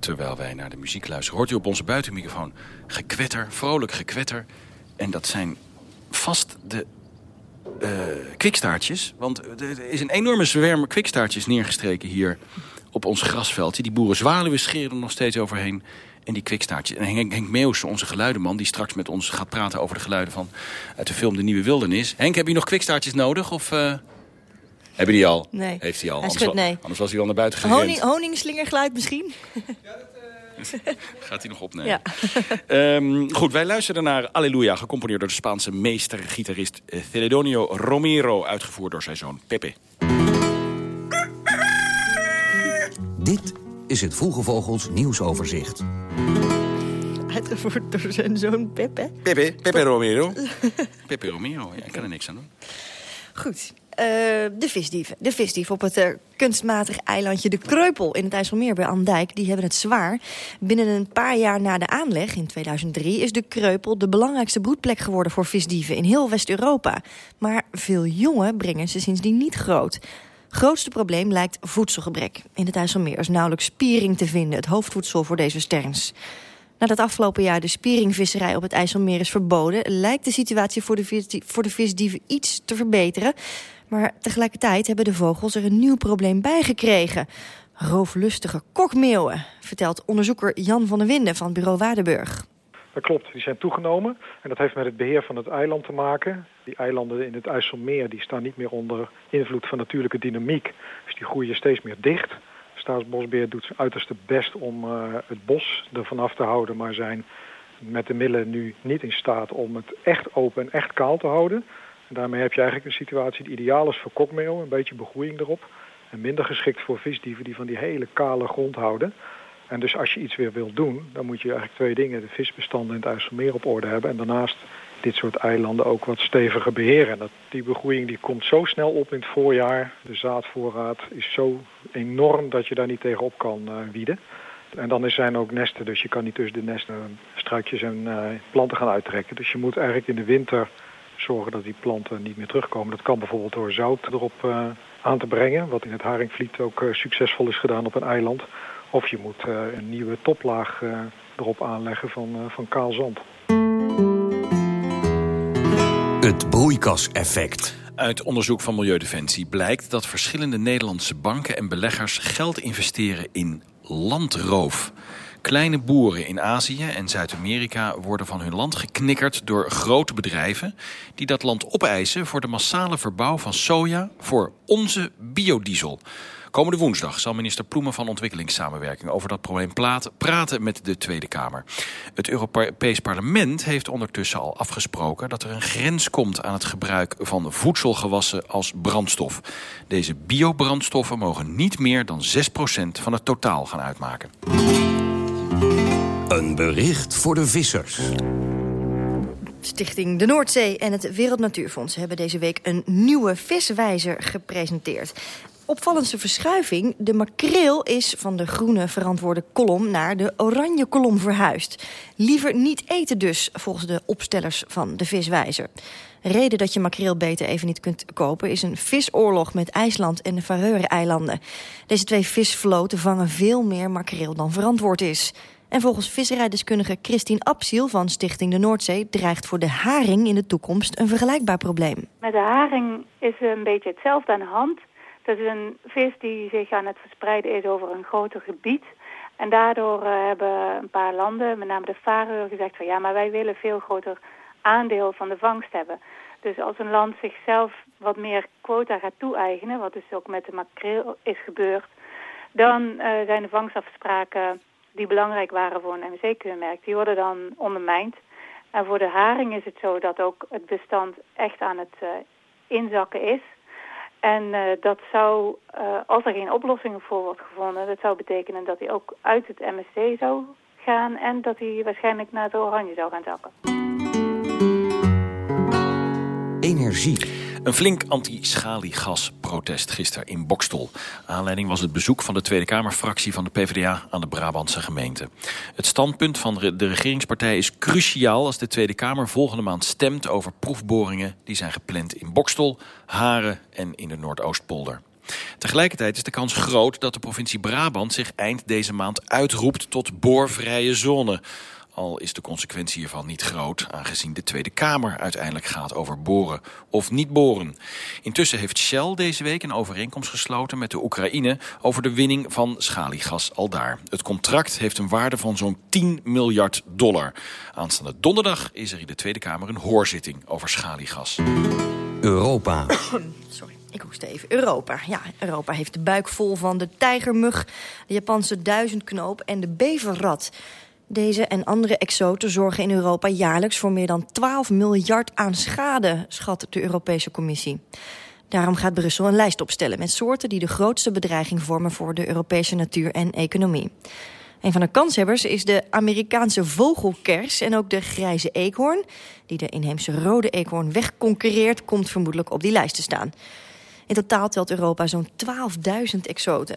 Terwijl wij naar de muziek luisteren, hoort u op onze buitenmicrofoon gekwetter, vrolijk gekwetter. En dat zijn vast de eh, kwikstaartjes. Want er is een enorme zwerm kwikstaartjes neergestreken hier op ons grasveldje. Die boerenzwaluwen scheren er nog steeds overheen. En die kwikstaartjes. En Henk, Henk Meeuwse, onze geluidenman, die straks met ons gaat praten over de geluiden van uit de film De Nieuwe Wildernis. Henk, heb je nog kwikstaartjes nodig? Of eh, hebben die al? Nee. Heeft hij al? Hij anders, schudt nee. anders was hij al naar buiten gerend. Honing, honingslingergeluid misschien? Gaat hij nog opnemen? Ja. Ehm, goed, wij luisteren naar Alleluia, gecomponeerd door de Spaanse meester-gitarist eh, Celedonio Romero, uitgevoerd door zijn zoon Pepe. Dit is het Vroege Vogels nieuwsoverzicht. Uitgevoerd door zijn zoon Peppe. Pepe, Pepe Romero. Pepe Romero, ja, ik kan er niks aan doen. Goed. De visdieven. De visdieven op het uh, kunstmatig eilandje De Kreupel in het IJsselmeer bij Andijk. Die hebben het zwaar. Binnen een paar jaar na de aanleg, in 2003, is De Kreupel de belangrijkste broedplek geworden voor visdieven in heel West-Europa. Maar veel jongen brengen ze sindsdien niet groot. Grootste probleem lijkt voedselgebrek. In het IJsselmeer is nauwelijks spiering te vinden, het hoofdvoedsel voor deze sterns. Nadat afgelopen jaar de spieringvisserij op het IJsselmeer is verboden... lijkt de situatie voor de, voor de visdieven iets te verbeteren. Maar tegelijkertijd hebben de vogels er een nieuw probleem bij gekregen. Rooflustige kokmeeuwen, vertelt onderzoeker Jan van der Winden van bureau Waardenburg. Dat klopt, die zijn toegenomen. En dat heeft met het beheer van het eiland te maken. Die eilanden in het IJsselmeer die staan niet meer onder invloed van natuurlijke dynamiek. Dus die groeien steeds meer dicht. Staatsbosbeheer doet zijn uiterste best om uh, het bos ervan af te houden... maar zijn met de middelen nu niet in staat om het echt open en echt kaal te houden. En daarmee heb je eigenlijk een situatie die ideaal is voor kokmeel, een beetje begroeiing erop. En minder geschikt voor visdieven die van die hele kale grond houden. En dus als je iets weer wilt doen, dan moet je eigenlijk twee dingen. De visbestanden in het IJsselmeer op orde hebben. En daarnaast dit soort eilanden ook wat steviger beheren. Dat, die begroeiing die komt zo snel op in het voorjaar. De zaadvoorraad is zo enorm dat je daar niet tegenop kan uh, wieden. En dan zijn er ook nesten, dus je kan niet tussen de nesten struikjes en uh, planten gaan uittrekken. Dus je moet eigenlijk in de winter zorgen dat die planten niet meer terugkomen. Dat kan bijvoorbeeld door zout erop uh, aan te brengen, wat in het Haringvliet ook succesvol is gedaan op een eiland. Of je moet een nieuwe toplaag erop aanleggen van, van kaal zand. Het broeikaseffect. Uit onderzoek van Milieudefensie blijkt dat verschillende Nederlandse banken en beleggers geld investeren in landroof. Kleine boeren in Azië en Zuid-Amerika worden van hun land geknikkerd door grote bedrijven die dat land opeisen voor de massale verbouw van soja voor onze biodiesel. Komende woensdag zal minister Ploemen van Ontwikkelingssamenwerking over dat probleem praten met de Tweede Kamer. Het Europees Parlement heeft ondertussen al afgesproken dat er een grens komt aan het gebruik van voedselgewassen als brandstof. Deze biobrandstoffen mogen niet meer dan 6% van het totaal gaan uitmaken. Een bericht voor de vissers. Stichting de Noordzee en het Wereld Natuurfonds hebben deze week een nieuwe viswijzer gepresenteerd opvallendste verschuiving. De makreel is van de groene verantwoorde kolom naar de oranje kolom verhuisd. Liever niet eten dus, volgens de opstellers van de viswijzer. Reden dat je makreel beter even niet kunt kopen... is een visoorlog met IJsland en de Faroe-eilanden. Deze twee visvloten vangen veel meer makreel dan verantwoord is. En volgens visserijdeskundige Christine Absiel van Stichting de Noordzee... dreigt voor de haring in de toekomst een vergelijkbaar probleem. Met de haring is een beetje hetzelfde aan de hand... Dat is een vis die zich aan het verspreiden is over een groter gebied. En daardoor uh, hebben een paar landen, met name de Faroe, gezegd van ja, maar wij willen veel groter aandeel van de vangst hebben. Dus als een land zichzelf wat meer quota gaat toe-eigenen, wat dus ook met de makreel is gebeurd, dan uh, zijn de vangstafspraken die belangrijk waren voor een MSC-keurmerk, die worden dan ondermijnd. En voor de haring is het zo dat ook het bestand echt aan het uh, inzakken is. En uh, dat zou, uh, als er geen oplossing voor wordt gevonden, dat zou betekenen dat hij ook uit het MSC zou gaan en dat hij waarschijnlijk naar het oranje zou gaan zakken. Energie. Een flink anti-schaliegasprotest gisteren in Bokstel. Aanleiding was het bezoek van de Tweede Kamerfractie van de PvdA aan de Brabantse gemeente. Het standpunt van de regeringspartij is cruciaal als de Tweede Kamer volgende maand stemt over proefboringen die zijn gepland in Bokstel, Haren en in de Noordoostpolder. Tegelijkertijd is de kans groot dat de provincie Brabant zich eind deze maand uitroept tot boorvrije zone. Al is de consequentie hiervan niet groot, aangezien de Tweede Kamer uiteindelijk gaat over boren of niet boren. Intussen heeft Shell deze week een overeenkomst gesloten met de Oekraïne over de winning van schaliegas al daar. Het contract heeft een waarde van zo'n 10 miljard dollar. Aanstaande donderdag is er in de Tweede Kamer een hoorzitting over schaliegas. Europa. Sorry. Ik hoest even. Europa. Ja, Europa heeft de buik vol van de tijgermug, de Japanse duizendknoop en de beverrat. Deze en andere exoten zorgen in Europa jaarlijks voor meer dan 12 miljard aan schade, schat de Europese Commissie. Daarom gaat Brussel een lijst opstellen met soorten die de grootste bedreiging vormen voor de Europese natuur en economie. Een van de kanshebbers is de Amerikaanse vogelkers en ook de grijze eekhoorn. Die de inheemse rode eekhoorn wegconcurreert, komt vermoedelijk op die lijst te staan. In totaal telt Europa zo'n 12.000 exoten.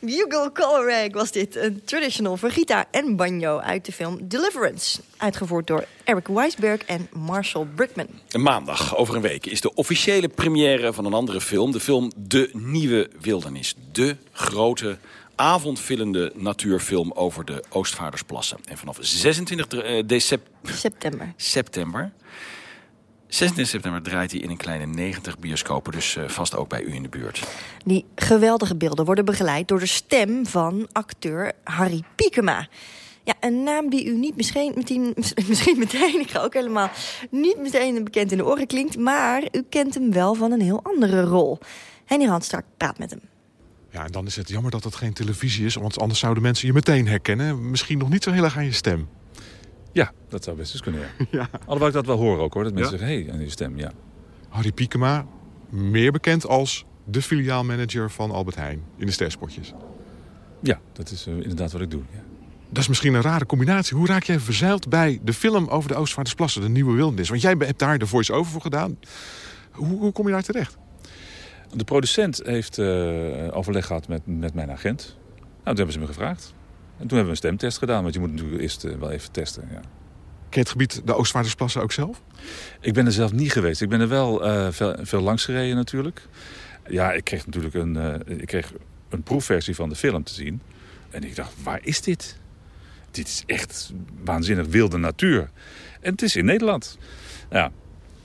Bugle Colorag was dit, een traditional voor gitaar en banjo uit de film Deliverance. Uitgevoerd door Eric Weisberg en Marshall Brickman. Maandag, over een week, is de officiële première van een andere film. De film De Nieuwe Wildernis. De grote avondvullende natuurfilm over de Oostvaardersplassen. En vanaf 26 december... September. September 26 september draait hij in een kleine 90 bioscopen, dus uh, vast ook bij u in de buurt. Die geweldige beelden worden begeleid door de stem van acteur Harry Piekema. Ja, een naam die u niet misschien meteen, misschien meteen, ik ga ook helemaal niet meteen bekend in de oren klinkt, maar u kent hem wel van een heel andere rol. Henny Randstrak praat met hem. Ja, en dan is het jammer dat het geen televisie is, want anders zouden mensen je meteen herkennen. Misschien nog niet zo heel erg aan je stem. Ja, dat zou best eens kunnen, ja. ja. Alhoewel ik dat wel hoor ook, hoor. Dat mensen zeggen, hé, hey, aan die stem, ja. Harry Piekema, meer bekend als de filiaalmanager van Albert Heijn in de sterspotjes. Ja, dat is uh, inderdaad wat ik doe, ja. Dat is misschien een rare combinatie. Hoe raak jij verzeild bij de film over de Oostvaardersplassen, de Nieuwe Wildernis? Want jij hebt daar de voice-over voor gedaan. Hoe, hoe, kom je daar terecht? De producent heeft uh, overleg gehad met, met mijn agent. Nou, toen hebben ze me gevraagd. En toen hebben we een stemtest gedaan, want je moet natuurlijk eerst uh, wel even testen. Ja. Ken je het gebied de Oostvaardersplassen ook zelf? Ik ben er zelf niet geweest. Ik ben er wel uh, veel, veel, langs gereden natuurlijk. Ja, ik kreeg natuurlijk een, uh, ik kreeg een proefversie van de film te zien. En ik dacht, waar is dit? Dit is echt waanzinnig wilde natuur. En het is in Nederland. Nou ja,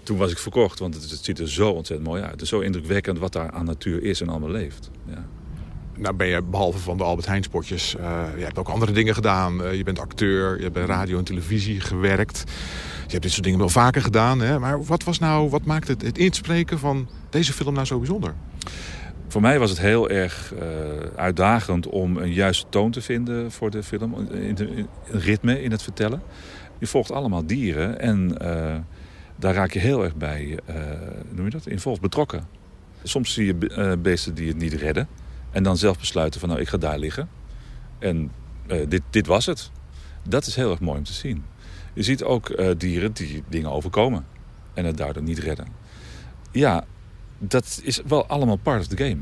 toen was ik verkocht, want het, het ziet er zo ontzettend mooi uit. Het is zo indrukwekkend wat daar aan natuur is en allemaal leeft. Ja nou ben je behalve van de Albert Heijn spotjes... Uh, je hebt ook andere dingen gedaan. Uh, je bent acteur, je hebt bij radio en televisie gewerkt. Je hebt dit soort dingen wel vaker gedaan. Hè? Maar wat, was nou, wat maakte het, het inspreken van deze film nou zo bijzonder? Voor mij was het heel erg uh, uitdagend om een juiste toon te vinden voor de film. In ritme in het vertellen. Je volgt allemaal dieren en daar raak je heel erg bij, noem je dat, in volgens betrokken. Soms zie je beesten die het niet redden. En dan zelf besluiten van nou, ik ga daar liggen. En uh, dit, dit was het. Dat is heel erg mooi om te zien. Je ziet ook uh, dieren die dingen overkomen. En het daardoor niet redden. Ja, dat is wel allemaal part of the game.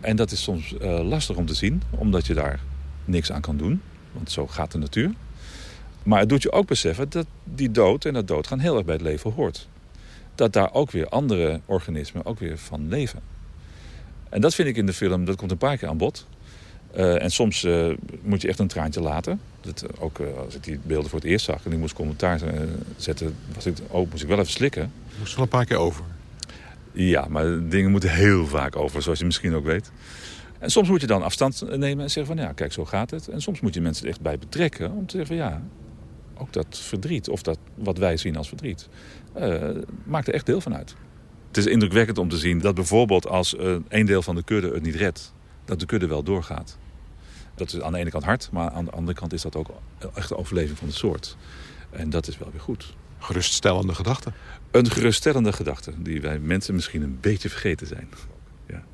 En dat is soms uh, lastig om te zien. Omdat je daar niks aan kan doen. Want zo gaat de natuur. Maar het doet je ook beseffen dat die dood en dat doodgaan heel erg bij het leven hoort. Dat daar ook weer andere organismen ook weer van leven. En dat vind ik in de film, dat komt een paar keer aan bod. Uh, en soms uh, moet je echt een traantje laten. Dat, uh, ook als ik die beelden voor het eerst zag en ik moest commentaar zetten, was ik, oh, moest ik wel even slikken. Moest wel een paar keer over? Ja, maar dingen moeten heel vaak over, zoals je misschien ook weet. En soms moet je dan afstand nemen en zeggen van ja, kijk, zo gaat het. En soms moet je mensen er echt bij betrekken om te zeggen van ja, ook dat verdriet, of dat wat wij zien als verdriet, maakt er echt deel van uit. Het is indrukwekkend om te zien dat bijvoorbeeld als een deel van de kudde het niet redt... dat de kudde wel doorgaat. Dat is aan de ene kant hard, maar aan de andere kant is dat ook echt de overleving van de soort. En dat is wel weer goed. Geruststellende gedachte. Een geruststellende gedachte, die wij mensen misschien een beetje vergeten zijn. Ja.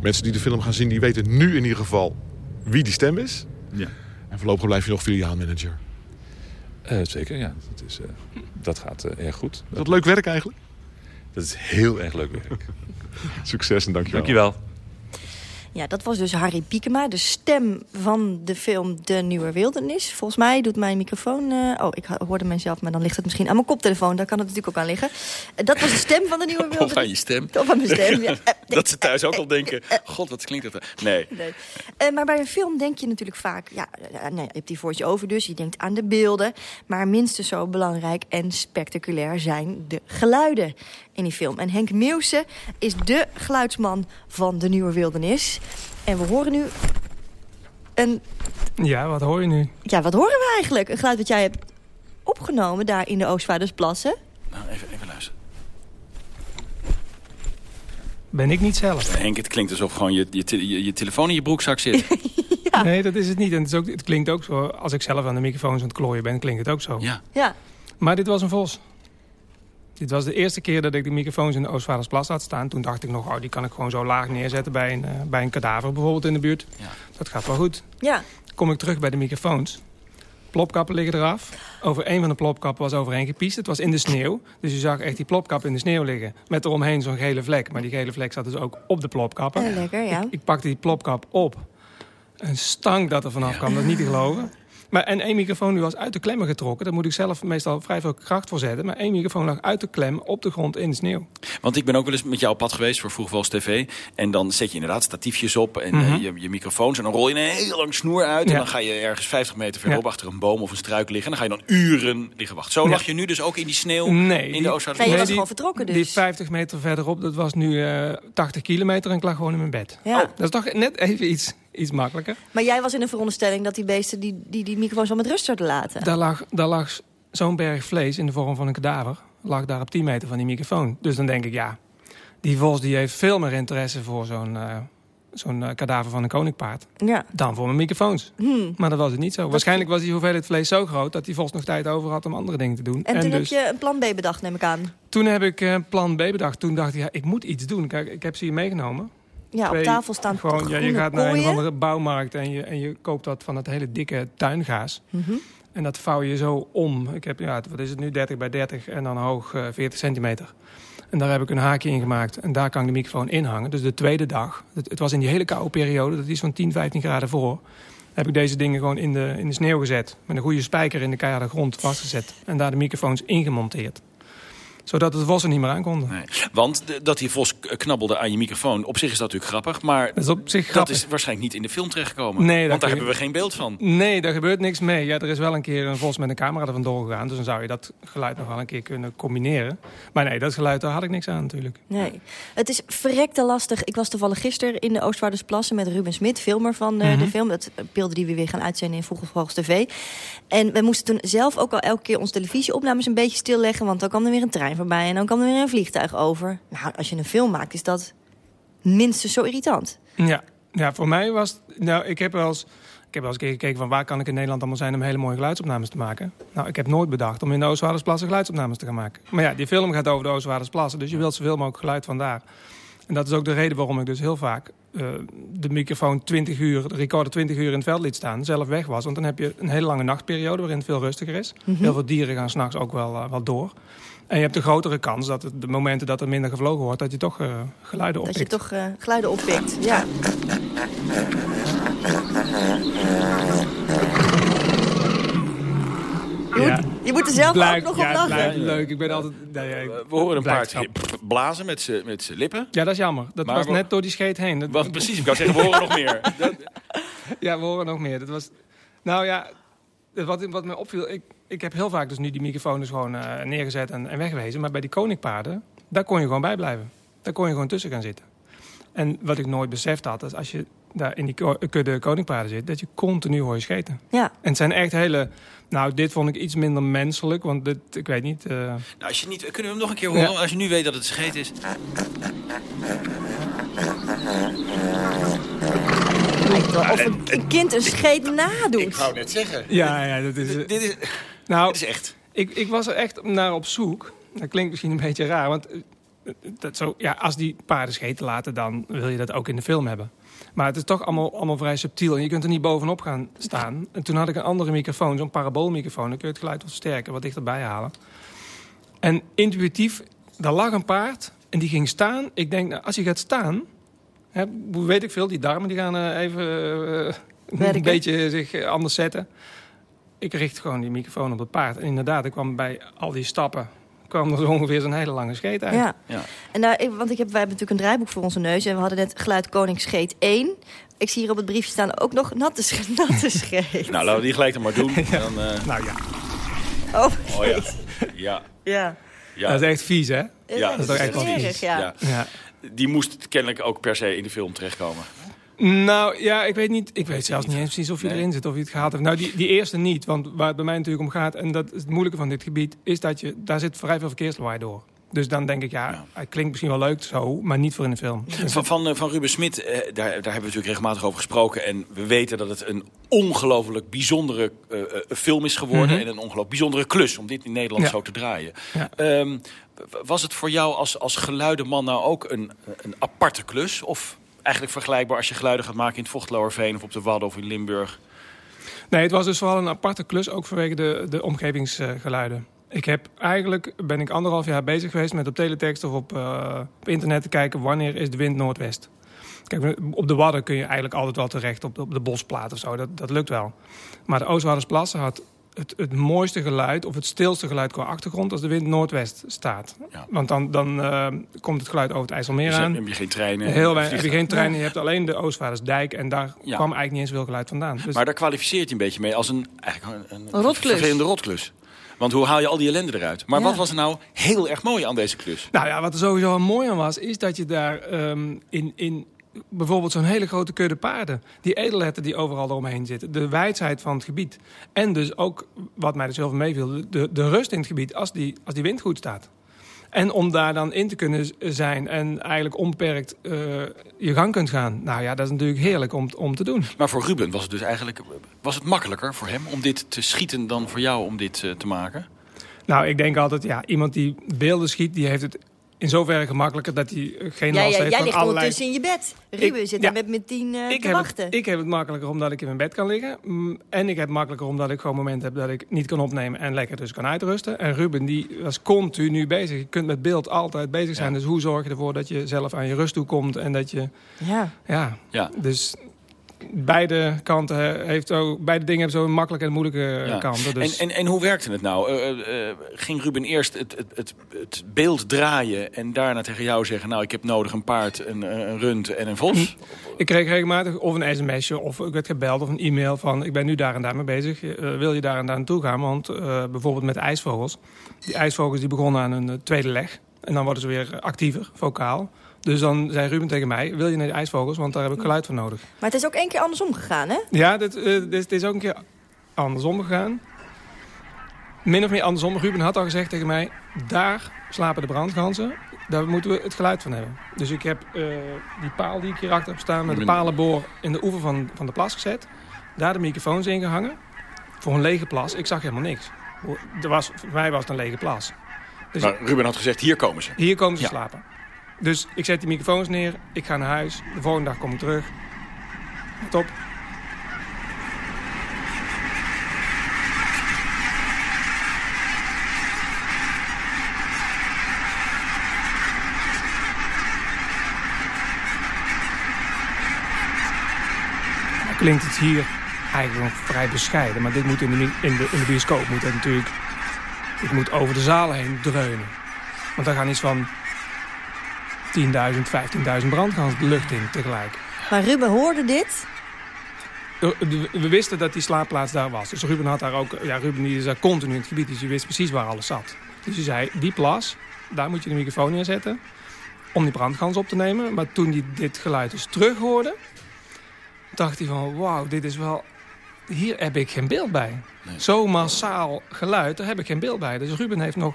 Mensen die de film gaan zien, die weten nu in ieder geval wie die stem is. Ja. En voorlopig blijf je nog filiaalmanager. Uh, zeker, ja. Dat, is, uh, dat gaat uh, erg goed. Is dat leuk werk eigenlijk? Dat is heel erg leuk werk. Succes en dankjewel. Dankjewel. Ja, dat was dus Harry Piekema, de stem van de film De Nieuwe Wildernis. Volgens mij doet mijn microfoon... Uh, oh, ik hoorde mezelf, maar dan ligt het misschien aan mijn koptelefoon. Daar kan het natuurlijk ook aan liggen. Uh, dat was de stem van De Nieuwe Wildernis. Of aan je stem. Of aan mijn stem, ja. dat ze thuis ook al denken, god, wat klinkt dat? Nee. nee. Uh, maar bij een film denk je natuurlijk vaak... Ja, nee, je hebt die voor je over dus, je denkt aan de beelden. Maar minstens zo belangrijk en spectaculair zijn de geluiden in die film. En Henk Meeuwse is de geluidsman van De Nieuwe Wildernis. En we horen nu een... Ja, wat hoor je nu? Ja, wat horen we eigenlijk? Een geluid dat jij hebt opgenomen daar in de Oostvaardersplassen. Nou, even, even luisteren. Ben ik niet zelf. Henk, het klinkt alsof gewoon je, je, je, je telefoon in je broekzak zit. ja. Nee, dat is het niet. En het, is ook, het klinkt ook zo. Als ik zelf aan de microfoon aan het klooien ben, klinkt het ook zo. Ja. ja. Maar dit was een vos. Dit was de eerste keer dat ik de microfoons in de Oostvaardersplas had staan. Toen dacht ik nog, oh, die kan ik gewoon zo laag neerzetten bij een, uh, bij een kadaver bijvoorbeeld in de buurt. Ja. Dat gaat wel goed. Ja. Kom ik terug bij de microfoons. Plopkappen liggen eraf. Over een van de plopkappen was overheen gepiest. Het was in de sneeuw. Dus je zag echt die plopkap in de sneeuw liggen. Met eromheen zo'n gele vlek. Maar die gele vlek zat dus ook op de plopkappen. Ja, lekker, ja. Ik, ik pakte die plopkap op. Een stank dat er vanaf kwam, dat is niet te geloven. Maar, en één microfoon die was uit de klemmen getrokken. Daar moet ik zelf meestal vrij veel kracht voor zetten. Maar één microfoon lag uit de klem op de grond in de sneeuw. Want ik ben ook wel eens met jou op pad geweest voor Vroegvals TV. En dan zet je inderdaad statiefjes op en mm -hmm. je, je, microfoons. En dan rol je een heel lang snoer uit. Ja. En dan ga je ergens 50 meter verderop ja. achter een boom of een struik liggen. En dan ga je dan uren liggen wachten. Zo lag je nu dus ook in die sneeuw nee, in de Oostvaardersplaats? Nee, je was gewoon vertrokken dus. Die 50 meter verderop, dat was nu uh, 80 kilometer en ik lag gewoon in mijn bed. Ja. Oh, dat is toch net even iets iets makkelijker. Maar jij was in de veronderstelling dat die beesten die, die, die microfoons wel met rust zouden laten. Daar lag, daar lag zo'n berg vlees in de vorm van een kadaver. Lag daar op 10 meter van die microfoon. Dus dan denk ik, ja, die vos die heeft veel meer interesse voor zo'n uh, zo'n uh, kadaver van een koninkpaard. Ja. Dan voor mijn microfoons. Hmm. Maar dat was het niet zo. Dat Waarschijnlijk was die hoeveelheid vlees zo groot... dat die vos nog tijd over had om andere dingen te doen. En, en toen dus, heb je een plan B bedacht, neem ik aan. Toen heb ik uh, plan B bedacht. Toen dacht ik, ja, ik moet iets doen. Kijk, ik heb ze hier meegenomen. Ja, Twee, op tafel staan gewoon, ja, Je gaat naar een of andere bouwmarkt en je, en je koopt dat van dat hele dikke tuingaas. Mm -hmm. En dat vouw je zo om. Ik heb, ja, wat is het nu, 30 bij 30 en dan hoog uh, 40 centimeter. En daar heb ik een haakje in gemaakt. En daar kan ik de microfoon in hangen. Dus de tweede dag, het, het was in die hele koude periode, dat is van 10, 15 graden voor. Heb ik deze dingen gewoon in de, in de sneeuw gezet. Met een goede spijker in de keiharde grond vastgezet. En daar de microfoons ingemonteerd zodat het vos er niet meer aan konden. Nee. Want dat die vos knabbelde aan je microfoon, op zich is dat natuurlijk grappig. Maar dat is, op zich dat grappig. is waarschijnlijk niet in de film terechtgekomen. Nee, want daar je... hebben we geen beeld van. Nee, daar gebeurt niks mee. Ja, er is wel een keer een vos met een camera er vandoor gegaan. Dus dan zou je dat geluid nog wel een keer kunnen combineren. Maar nee, dat geluid, daar had ik niks aan natuurlijk. Nee, het is verrekte lastig. Ik was toevallig gisteren in de Oostvaardersplassen met Ruben Smit, filmer van uh, Mhm. mm -hmm. de film. Het beelden die we weer gaan uitzenden in Vroege Vogels TV. En we moesten toen zelf ook al elke keer onze televisieopnames een beetje stilleggen. Want dan kwam er weer een trein en dan kwam er weer een vliegtuig over. Nou, als je een film maakt, is dat minstens zo irritant. Ja, ja voor mij was... Nou, ik heb wel eens... Ik heb wel eens gekeken van waar kan ik in Nederland allemaal zijn om hele mooie geluidsopnames te maken. Nou, ik heb nooit bedacht om in de Oostvaardersplassen geluidsopnames te gaan maken. Maar ja, die film gaat over de Oostvaardersplassen, dus je wilt zoveel mogelijk geluid vandaar. En dat is ook de reden waarom ik dus heel vaak uh, de microfoon 20 uur, de recorder 20 uur in het veld liet staan, zelf weg was. Want dan heb je een hele lange nachtperiode waarin het veel rustiger is. Mhm. Mm -hmm. Heel veel dieren gaan s'nachts ook wel, uh, wel door. En je hebt de grotere kans dat het, de momenten dat er minder gevlogen wordt, dat je toch uh, geluiden oppikt. Dat je toch uh, geluiden oppikt, ja. Ja. Je moet er zelf ook nog ja, op lachen. Blijkt leuk. Ik ben altijd... Nee, we horen een paard blazen met zijn lippen. Ja, dat is jammer. Dat maar was net door die scheet heen. Dat, wat, precies, ik kan zeggen, we horen nog meer. Dat... Ja, we horen nog meer. Dat was... Nou ja, wat, wat me opviel... Ik, ik heb heel vaak dus nu die microfoon dus gewoon uh, neergezet en, en weggewezen. Maar bij die koninkpaarden, daar kon je gewoon bij blijven. Daar kon je gewoon tussen gaan zitten. En wat ik nooit beseft had, is als je daar in die kudde koninkpaarden zit... dat je continu hoor je scheten. Ja. En het zijn echt hele... Nou, dit vond ik iets minder menselijk, want dit, ik weet niet... Uh... Nou, als je niet... Kunnen we hem nog een keer horen? Ja. Als je nu weet dat het scheet is. Ja, of een, een kind een scheet nadoet. Ik wou net zeggen. Ja, ja, dat is... Dit is, nou, dit is echt... Ik, ik was er echt naar op zoek. Dat klinkt misschien een beetje raar, want eh, dat zo, ja, als die paarden scheten laten, dan wil je dat ook in de film hebben. Maar het is toch allemaal, allemaal vrij subtiel en je kunt er niet bovenop gaan staan. En toen had ik een andere microfoon, zo'n paraboolmicrofoon. Dan kun je het geluid wat sterker, wat dichterbij halen. En intuïtief, daar lag een paard en die ging staan. Ik denk, nou, als je gaat staan, hè, weet ik veel, die darmen die gaan eh, even eh, een beetje zich anders zetten. Ik richt gewoon die microfoon op het paard. En inderdaad, ik kwam bij al die stappen kwam er zo ongeveer zo'n hele lange scheet uit. Ja. ja. En ik, want ik heb, wij hebben natuurlijk een draaiboek voor onze neus. En we hadden net geluid Koning Scheet 1. Ik zie hier op het briefje staan ook nog natte, sch natte scheet. nou, laten we die gelijk dan maar doen. ja. Dan, uh... Nou ja. Oh, oh ja. ja. ja. Ja. Dat is echt vies, hè? Ja, dat is toch echt wel vies. Ja. Die moest kennelijk ook per se in de film terechtkomen. Nou ja, ik weet niet. Ik weet zelfs niet eens precies of je erin zit of je het gehaald heeft. Nou, die, die eerste niet. Want waar het bij mij natuurlijk om gaat, en dat is het moeilijke van dit gebied, is dat je daar zit vrij veel verkeerslawaai door. Dus dan denk ik, ja, het klinkt misschien wel leuk zo, maar niet voor in de film. Van, van, van Ruben Smit, eh, daar, daar hebben we natuurlijk regelmatig over gesproken. En we weten dat het een ongelooflijk bijzondere uh, film is geworden. Mhm. En een ongelooflijk bijzondere klus om dit in Nederland Ja. zo te draaien. Ja. Ehm, was het voor jou als, als geluidenman nou ook een, een aparte klus? Of eigenlijk vergelijkbaar als je geluiden gaat maken in het Vochtloerveen... of op de Wadden of in Limburg? Nee, het was dus vooral een aparte klus, ook vanwege de, de omgevingsgeluiden. Ik heb eigenlijk, ben ik anderhalf jaar bezig geweest met op teletext of op, eh, op internet te kijken wanneer is de wind noordwest. Kijk, op de Wadden kun je eigenlijk altijd wel terecht op de, bosplaat of zo, dat, dat lukt wel. Maar de Oostwaardersplassen had het, het mooiste geluid of het stilste geluid qua achtergrond als de wind noordwest staat. Want dan, dan eh, komt het geluid over het IJsselmeer Dus aan. heb je geen treinen? Heel weinig. Heb je geen treinen, je hebt alleen de Oostvaardersdijk en daar Ja. kwam eigenlijk niet eens veel geluid vandaan. Dus Maar daar kwalificeert hij een beetje mee als een, eigenlijk een, Een rotklus. vervelende rotklus. Want hoe haal je al die ellende eruit? Maar Ja. wat was er nou heel erg mooi aan deze klus? Nou ja, wat er sowieso mooi aan was, is dat je daar ehm, in, in bijvoorbeeld zo'n hele grote kudde paarden, die edelherten die overal eromheen zitten, de wijdheid van het gebied en dus ook, wat mij dus heel veel meeviel, de, de rust in het gebied als die, als die wind goed staat. En om daar dan in te kunnen zijn en eigenlijk onbeperkt eh, je gang kunt gaan. Nou ja, dat is natuurlijk heerlijk om, om te doen. Maar voor Ruben was het dus eigenlijk was het makkelijker voor hem om dit te schieten dan voor jou om dit eh, te maken? Nou, ik denk altijd, ja, iemand die beelden schiet, die heeft het in zoverre gemakkelijker dat hij eh, geen Ja, last ja, heeft jij ligt allerlei... ondertussen in je bed. Ruben zit ja. daar met, met tien eh, ik te heb, wachten. het, ik heb het makkelijker omdat ik in mijn bed kan liggen. Mm, En ik heb het makkelijker omdat ik gewoon momenten heb dat ik niet kan opnemen en lekker dus kan uitrusten. En Ruben die was continu bezig. Je kunt met beeld altijd bezig zijn. Dus hoe zorg je ervoor dat je zelf aan je rust toe komt en dat je... Ja. Ja, Ja. dus beide kanten heeft ook, beide dingen hebben zo'n makkelijke en moeilijke Ja. kanten. Dus... En, en, en hoe werkte het nou? Eh, eh, eh, ging Ruben eerst het, het, het, het beeld draaien en daarna tegen jou zeggen... nou, ik heb nodig een paard, een, een rund en een vos? Ik kreeg regelmatig of een sms'je of ik werd gebeld of een e-mail van... ik ben nu daar en daar mee bezig, wil je daar en daar naartoe gaan? Want bijvoorbeeld met ijsvogels. Die ijsvogels die begonnen aan een eh, tweede leg. En dan worden ze weer actiever, vocaal. Dus dan zei Ruben tegen mij, wil je naar de ijsvogels? Want daar heb ik geluid voor nodig. Maar het is ook één keer andersom gegaan, hè? Ja, dit, eh, dit, dit is ook een keer andersom gegaan. Min of meer andersom. Ruben had al gezegd tegen mij... daar slapen de brandganzen. Daar moeten we het geluid van hebben. Dus ik heb eh, die paal die ik hier achter heb staan... met de palenboor in de oever van, van de plas gezet. Daar de microfoons in gehangen. Voor een lege plas. Ik zag helemaal niks. Er was, voor mij was het een lege plas. Dus Maar Ruben had gezegd, hier komen ze. hier komen ze Ja. slapen. Dus ik zet die microfoons neer. Ik ga naar huis. De volgende dag kom ik terug. Top. Dan klinkt het hier eigenlijk nog vrij bescheiden. Maar dit moet in de, in de, bioscoop moet natuurlijk... Het moet over de zalen heen dreunen. Want daar gaan iets van 10.000, 15.000 brandgans de lucht in tegelijk. Maar Ruben hoorde dit. De- We wisten dat die slaapplaats daar was. Dus Ruben had daar ook... Ja, Ruben die is daar continu in het gebied. Dus je wist precies waar alles zat. Dus hij zei, die plas, daar moet je de microfoon neerzetten. Om die brandgans op te nemen. Maar toen hij dit geluid dus terug hoorde... dacht hij van, wauw, dit is wel... Hier heb ik geen beeld bij. Zo massaal geluid, daar heb ik geen beeld bij. Dus Ruben heeft nog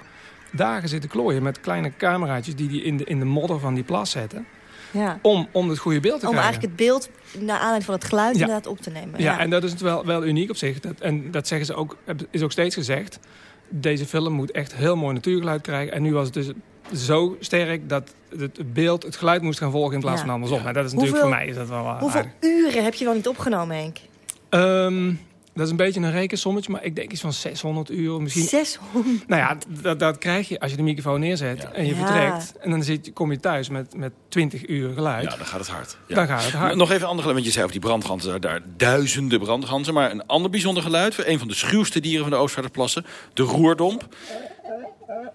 dagen zitten klooien met kleine cameraatjes... die hij in de, in de modder van die plas zetten. Ja. om, om het goede beeld te Om krijgen. eigenlijk het beeld naar aanleiding van het geluid Ja. inderdaad op te nemen. Ja, en dat is wel, wel uniek op zich. Dat, en dat zeggen ze ook, is ook steeds gezegd. Deze film moet echt heel mooi natuurgeluid krijgen. En nu was het dus zo sterk dat het beeld het geluid moest gaan volgen in plaats Ja. van andersom. Nou, dat is natuurlijk Hoeveel- voor mij is dat wel eh, Hoeveel aardig. uren heb je wel niet opgenomen, Henk? Ehm, dat is een beetje een rekensommetje, maar ik denk iets van 600 uur. Misschien... 600? Nou ja, dat, dat krijg je als je de microfoon neerzet en je Ja. vertrekt. En dan zit, je- kom je thuis met, met 20 uur geluid. Ja, dan gaat het hard. Ja. Dan gaat het hard. Nog even een ander geluid, want je zei over die brandganzen, daar, daar duizenden brandganzen. Maar een ander bijzonder geluid, een van de schuwste dieren van de Oostvaardersplassen, de roerdomp.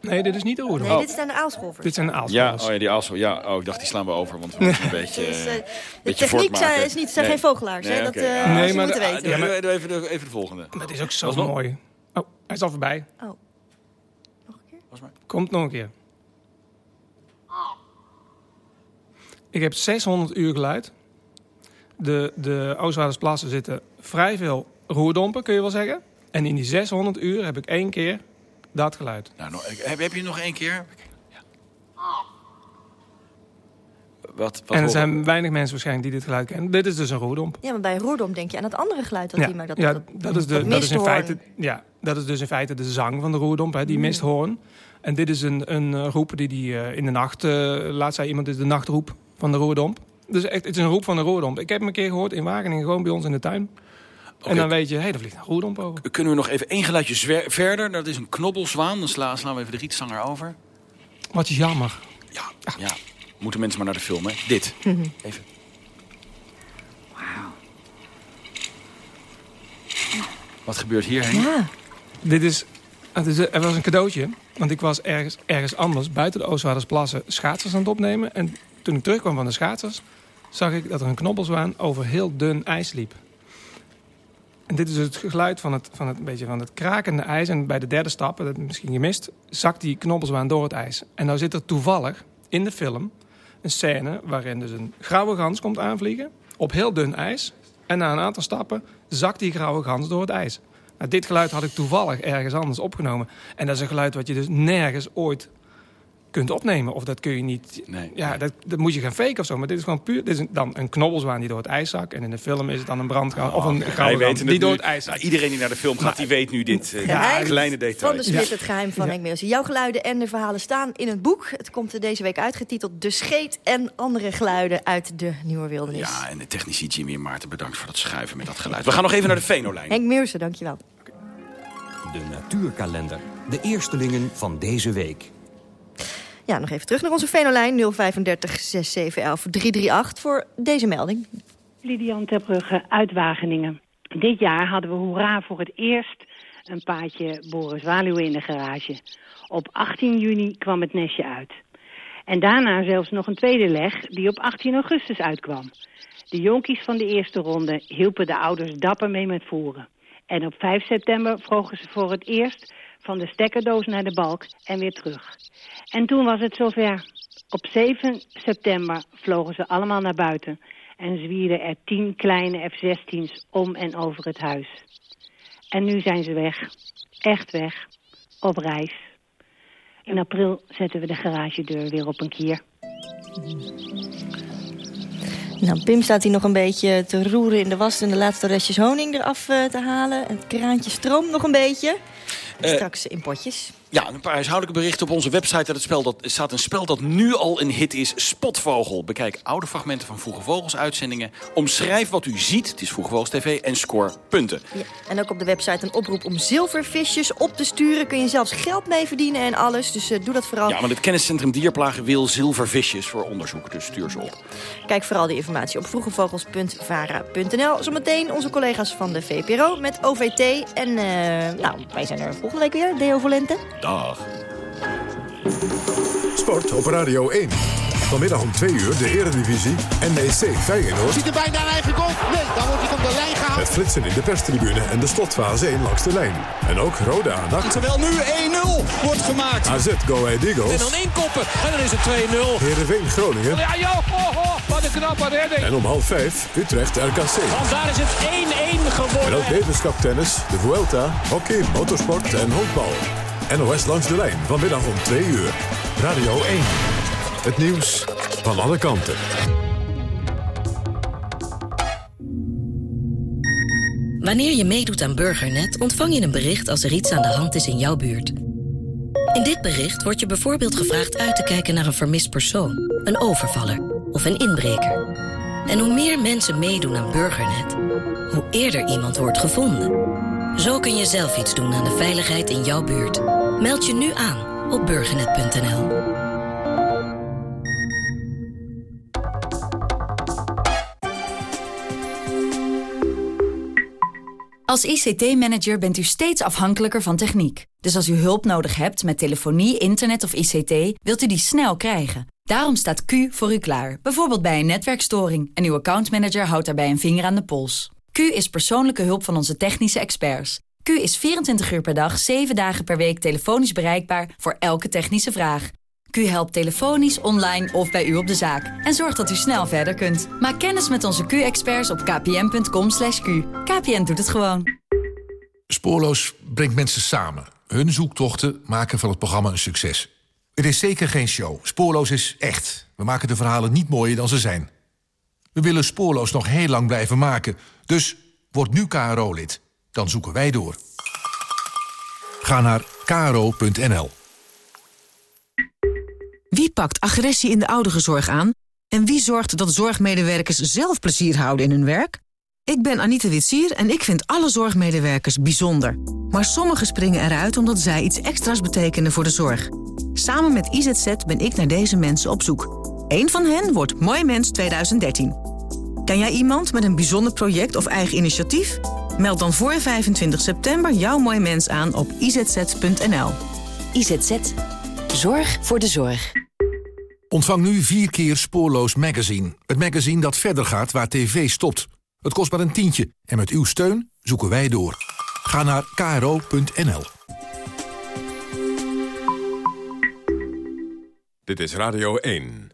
Nee, dit is niet de roerdomp. Nee, dit zijn de aalscholvers. Dit zijn de Ja, aalscholvers. oh ja, die aalschol. Ja, oh, ik dacht die slaan we over, want we moeten een beetje, Dus, eh, eh, de beetje techniek zijn, is niet, zijn Nee. geen vogelaars, hè? Nee, Dat oké. eh Ah, nee, maar moeten de- weten. Doe even, de, even de volgende. Dat is ook zo mooi. Oh, hij is al voorbij. Oh. Komt nog een keer. Ik heb 600 uur geluid. De, de Oostvaardersplassen zitten vrij veel roerdompen, kun je wel zeggen. En in die 600 uur heb ik één keer dat geluid. Nou, nog- heb, heb je nog één keer? Wat, wat en er zijn weinig mensen waarschijnlijk die dit geluid kennen. Dit is dus een roerdomp. Ja, maar bij een roerdom denk je aan het andere geluid dat ja, hij maakt. Dat, ja, dat, dat, is de, dat dat is in misthoorn. feite, ja, dat is dus in feite de zang van de roerdomp, hè, die Mm. misthoorn. En dit is een, een eh, roep die, die eh, in de nacht, eh, laat zei iemand, dit is de nachtroep van de roerdomp. Dus echt, het is een roep van de roerdomp. Ik heb hem een keer gehoord in Wageningen, gewoon bij ons in de tuin. En dan weet je, hé, hey, er vliegt een roerdomp over. Kunnen we nog even één geluidje verder? Dat is een knobbelzwaan. Dan sla- slaan we even de rietstanger over. Wat is jammer. Ja, moeten mensen maar naar de film, hè? Dit. Even. Wat gebeurt hier, Henk? Ja. Dit is, het is, er was een cadeautje, want ik was ergens, ergens anders buiten de Oostvaardersplassen schaatsers aan het opnemen. En toen ik terugkwam van de schaatsers, zag ik dat er een knobbelzwaan over heel dun ijs liep. En dit is het geluid van het, van het, beetje van het krakende ijs. En bij de derde stap, dat heb je misschien gemist, zakt die knobbelzwaan door het ijs. En nou zit er toevallig in de film een scène waarin dus een grauwe gans komt aanvliegen op heel dun ijs. En na een aantal stappen zakt die grauwe gans door het ijs. Nou, dit geluid had ik toevallig ergens anders opgenomen. En dat is een geluid wat je dus nergens ooit kunt opnemen. Of dat kun je niet... ja, dat, dat moet je gaan faken of zo. Maar dit is gewoon puur... Dit is dan een knobbelzwaan die door het ijs zakt. En in de film is het dan een brandgaan of een het die door het ijs zakt. Nou, iedereen die naar de film gaat, die weet nu dit eh, Geheim kleine detail. Van de Smit, het geheim van Henk Meelsen. Jouw geluiden en de verhalen staan in het boek. Het komt er deze week uitgetiteld De Scheet en andere geluiden uit de Nieuwe Wildernis. Ja, en de technici Jimmy en Maarten, bedankt voor dat schuiven met dat geluid. We gaan nog even naar de Venolijn. Henk Meelsen, dankjewel. De natuurkalender. De eerstelingen van deze week. Ja, nog even terug naar onze Venolijn 035 6711 338 voor deze melding. Lidian Terbrugge uit Wageningen. Dit jaar hadden we hoera voor het eerst een paardje Boris Zwaluwen in de garage. Op 18 juni kwam het nestje uit. En daarna zelfs nog een tweede leg die op 18 augustus uitkwam. De jonkies van de eerste ronde hielpen de ouders dapper mee met voeren. En op 5 september vroegen ze voor het eerst van de stekkerdoos naar de balk en weer terug. En toen was het zover. Op 7 september vlogen ze allemaal naar buiten en zwierden er tien kleine F-16's om en over het huis. En nu zijn ze weg. Echt weg. Op reis. In april zetten we de garagedeur weer op een kier. Nou, Pim staat hier nog een beetje te roeren in de was... en de laatste restjes honing eraf eh, te halen. Het kraantje stroomt nog een beetje. Eh, Straks in potjes. Ja, een paar huishoudelijke berichten op onze website. Dat het spel dat, er staat een spel dat nu al een hit is, Spotvogel. Bekijk oude fragmenten van Vroege Vogels uitzendingen. Omschrijf wat u ziet, het is Vroege Vogels TV, en score punten. Ja, en ook op de website een oproep om zilvervisjes op te sturen. Kun je zelfs geld mee verdienen en alles. Dus eh, doe dat vooral. Ja, maar het kenniscentrum Dierplagen wil zilvervisjes voor onderzoek, dus stuur ze op. Kijk vooral die informatie op vroegevogels.vara.nl. Zometeen onze collega's van de VPRO met OVT. En eh, nou, wij zijn er volgende week weer, Deo Volente. Dag. Sport op Radio 1. Vanmiddag om 2 uur de Eredivisie NEC Feyenoord. Ziet er bijna een eigen goal? Nee, dan wordt hij van de lijn gehaald. Met flitsen in de perstribune en de slotfase 1 langs de lijn. En ook rode aandacht. Terwijl nu 1-0 wordt gemaakt. AZ Go Ahead En Eagles. dan inkoppen. En dan is het 2-0. Heerenveen Groningen. Ja, joh, oh, oh, wat een knappe redding. En om half 5 Utrecht RKC. Want daar is het 1-1 En geworden. ook wetenschap tennis, de Vuelta, hockey, motorsport en honkbal. NOS langs de lijn vanmiddag om 2 uur. Radio 1. Het nieuws van alle kanten. Wanneer je meedoet aan Burgernet ontvang je een bericht als er iets aan de hand is in jouw buurt. In dit bericht wordt je bijvoorbeeld gevraagd uit te kijken naar een vermist persoon, een overvaller of een inbreker. En hoe meer mensen meedoen aan Burgernet, hoe eerder iemand wordt gevonden. Zo kun je zelf iets doen aan de veiligheid in jouw buurt. Meld je nu aan op burgernet.nl. Als ICT-manager bent u steeds afhankelijker van techniek. Dus als u hulp nodig hebt met telefonie, internet of ICT, wilt u die snel krijgen. Daarom staat Q voor u klaar, bijvoorbeeld bij een netwerkstoring. En uw accountmanager houdt daarbij een vinger aan de pols. Q is persoonlijke hulp van onze technische experts. Q is 24 uur per dag, 7 dagen per week telefonisch bereikbaar voor elke technische vraag. Q helpt telefonisch, online of bij u op de zaak. En zorgt dat u snel verder kunt. Maak kennis met onze Q-experts op kpn.com. /q. KPN doet het gewoon. Spoorloos brengt mensen samen. Hun zoektochten maken van het programma een succes. Het is zeker geen show. Spoorloos is echt. We maken de verhalen niet mooier dan ze zijn. We willen Spoorloos nog heel lang blijven maken. Dus word nu KRO-lid. Dan zoeken wij door. Ga naar kro.nl. Wie pakt agressie in de ouderenzorg aan? En wie zorgt dat zorgmedewerkers zelf plezier houden in hun werk? Ik ben Anita Witsier en ik vind alle zorgmedewerkers bijzonder. Maar sommigen springen eruit omdat zij iets extra's betekenen voor de zorg. Samen met IZZ ben ik naar deze mensen op zoek. Eén van hen wordt Mooi Mens 2013. Ken jij iemand met een bijzonder project of eigen initiatief? Meld dan voor 25 september jouw Mooi Mens aan op izz.nl. IZZ. Zorg voor de zorg. Ontvang nu vier keer Spoorloos Magazine. Het magazine dat verder gaat waar tv stopt. Het kost maar een tientje en met uw steun zoeken wij door. Ga naar kro.nl. Dit is Radio 1.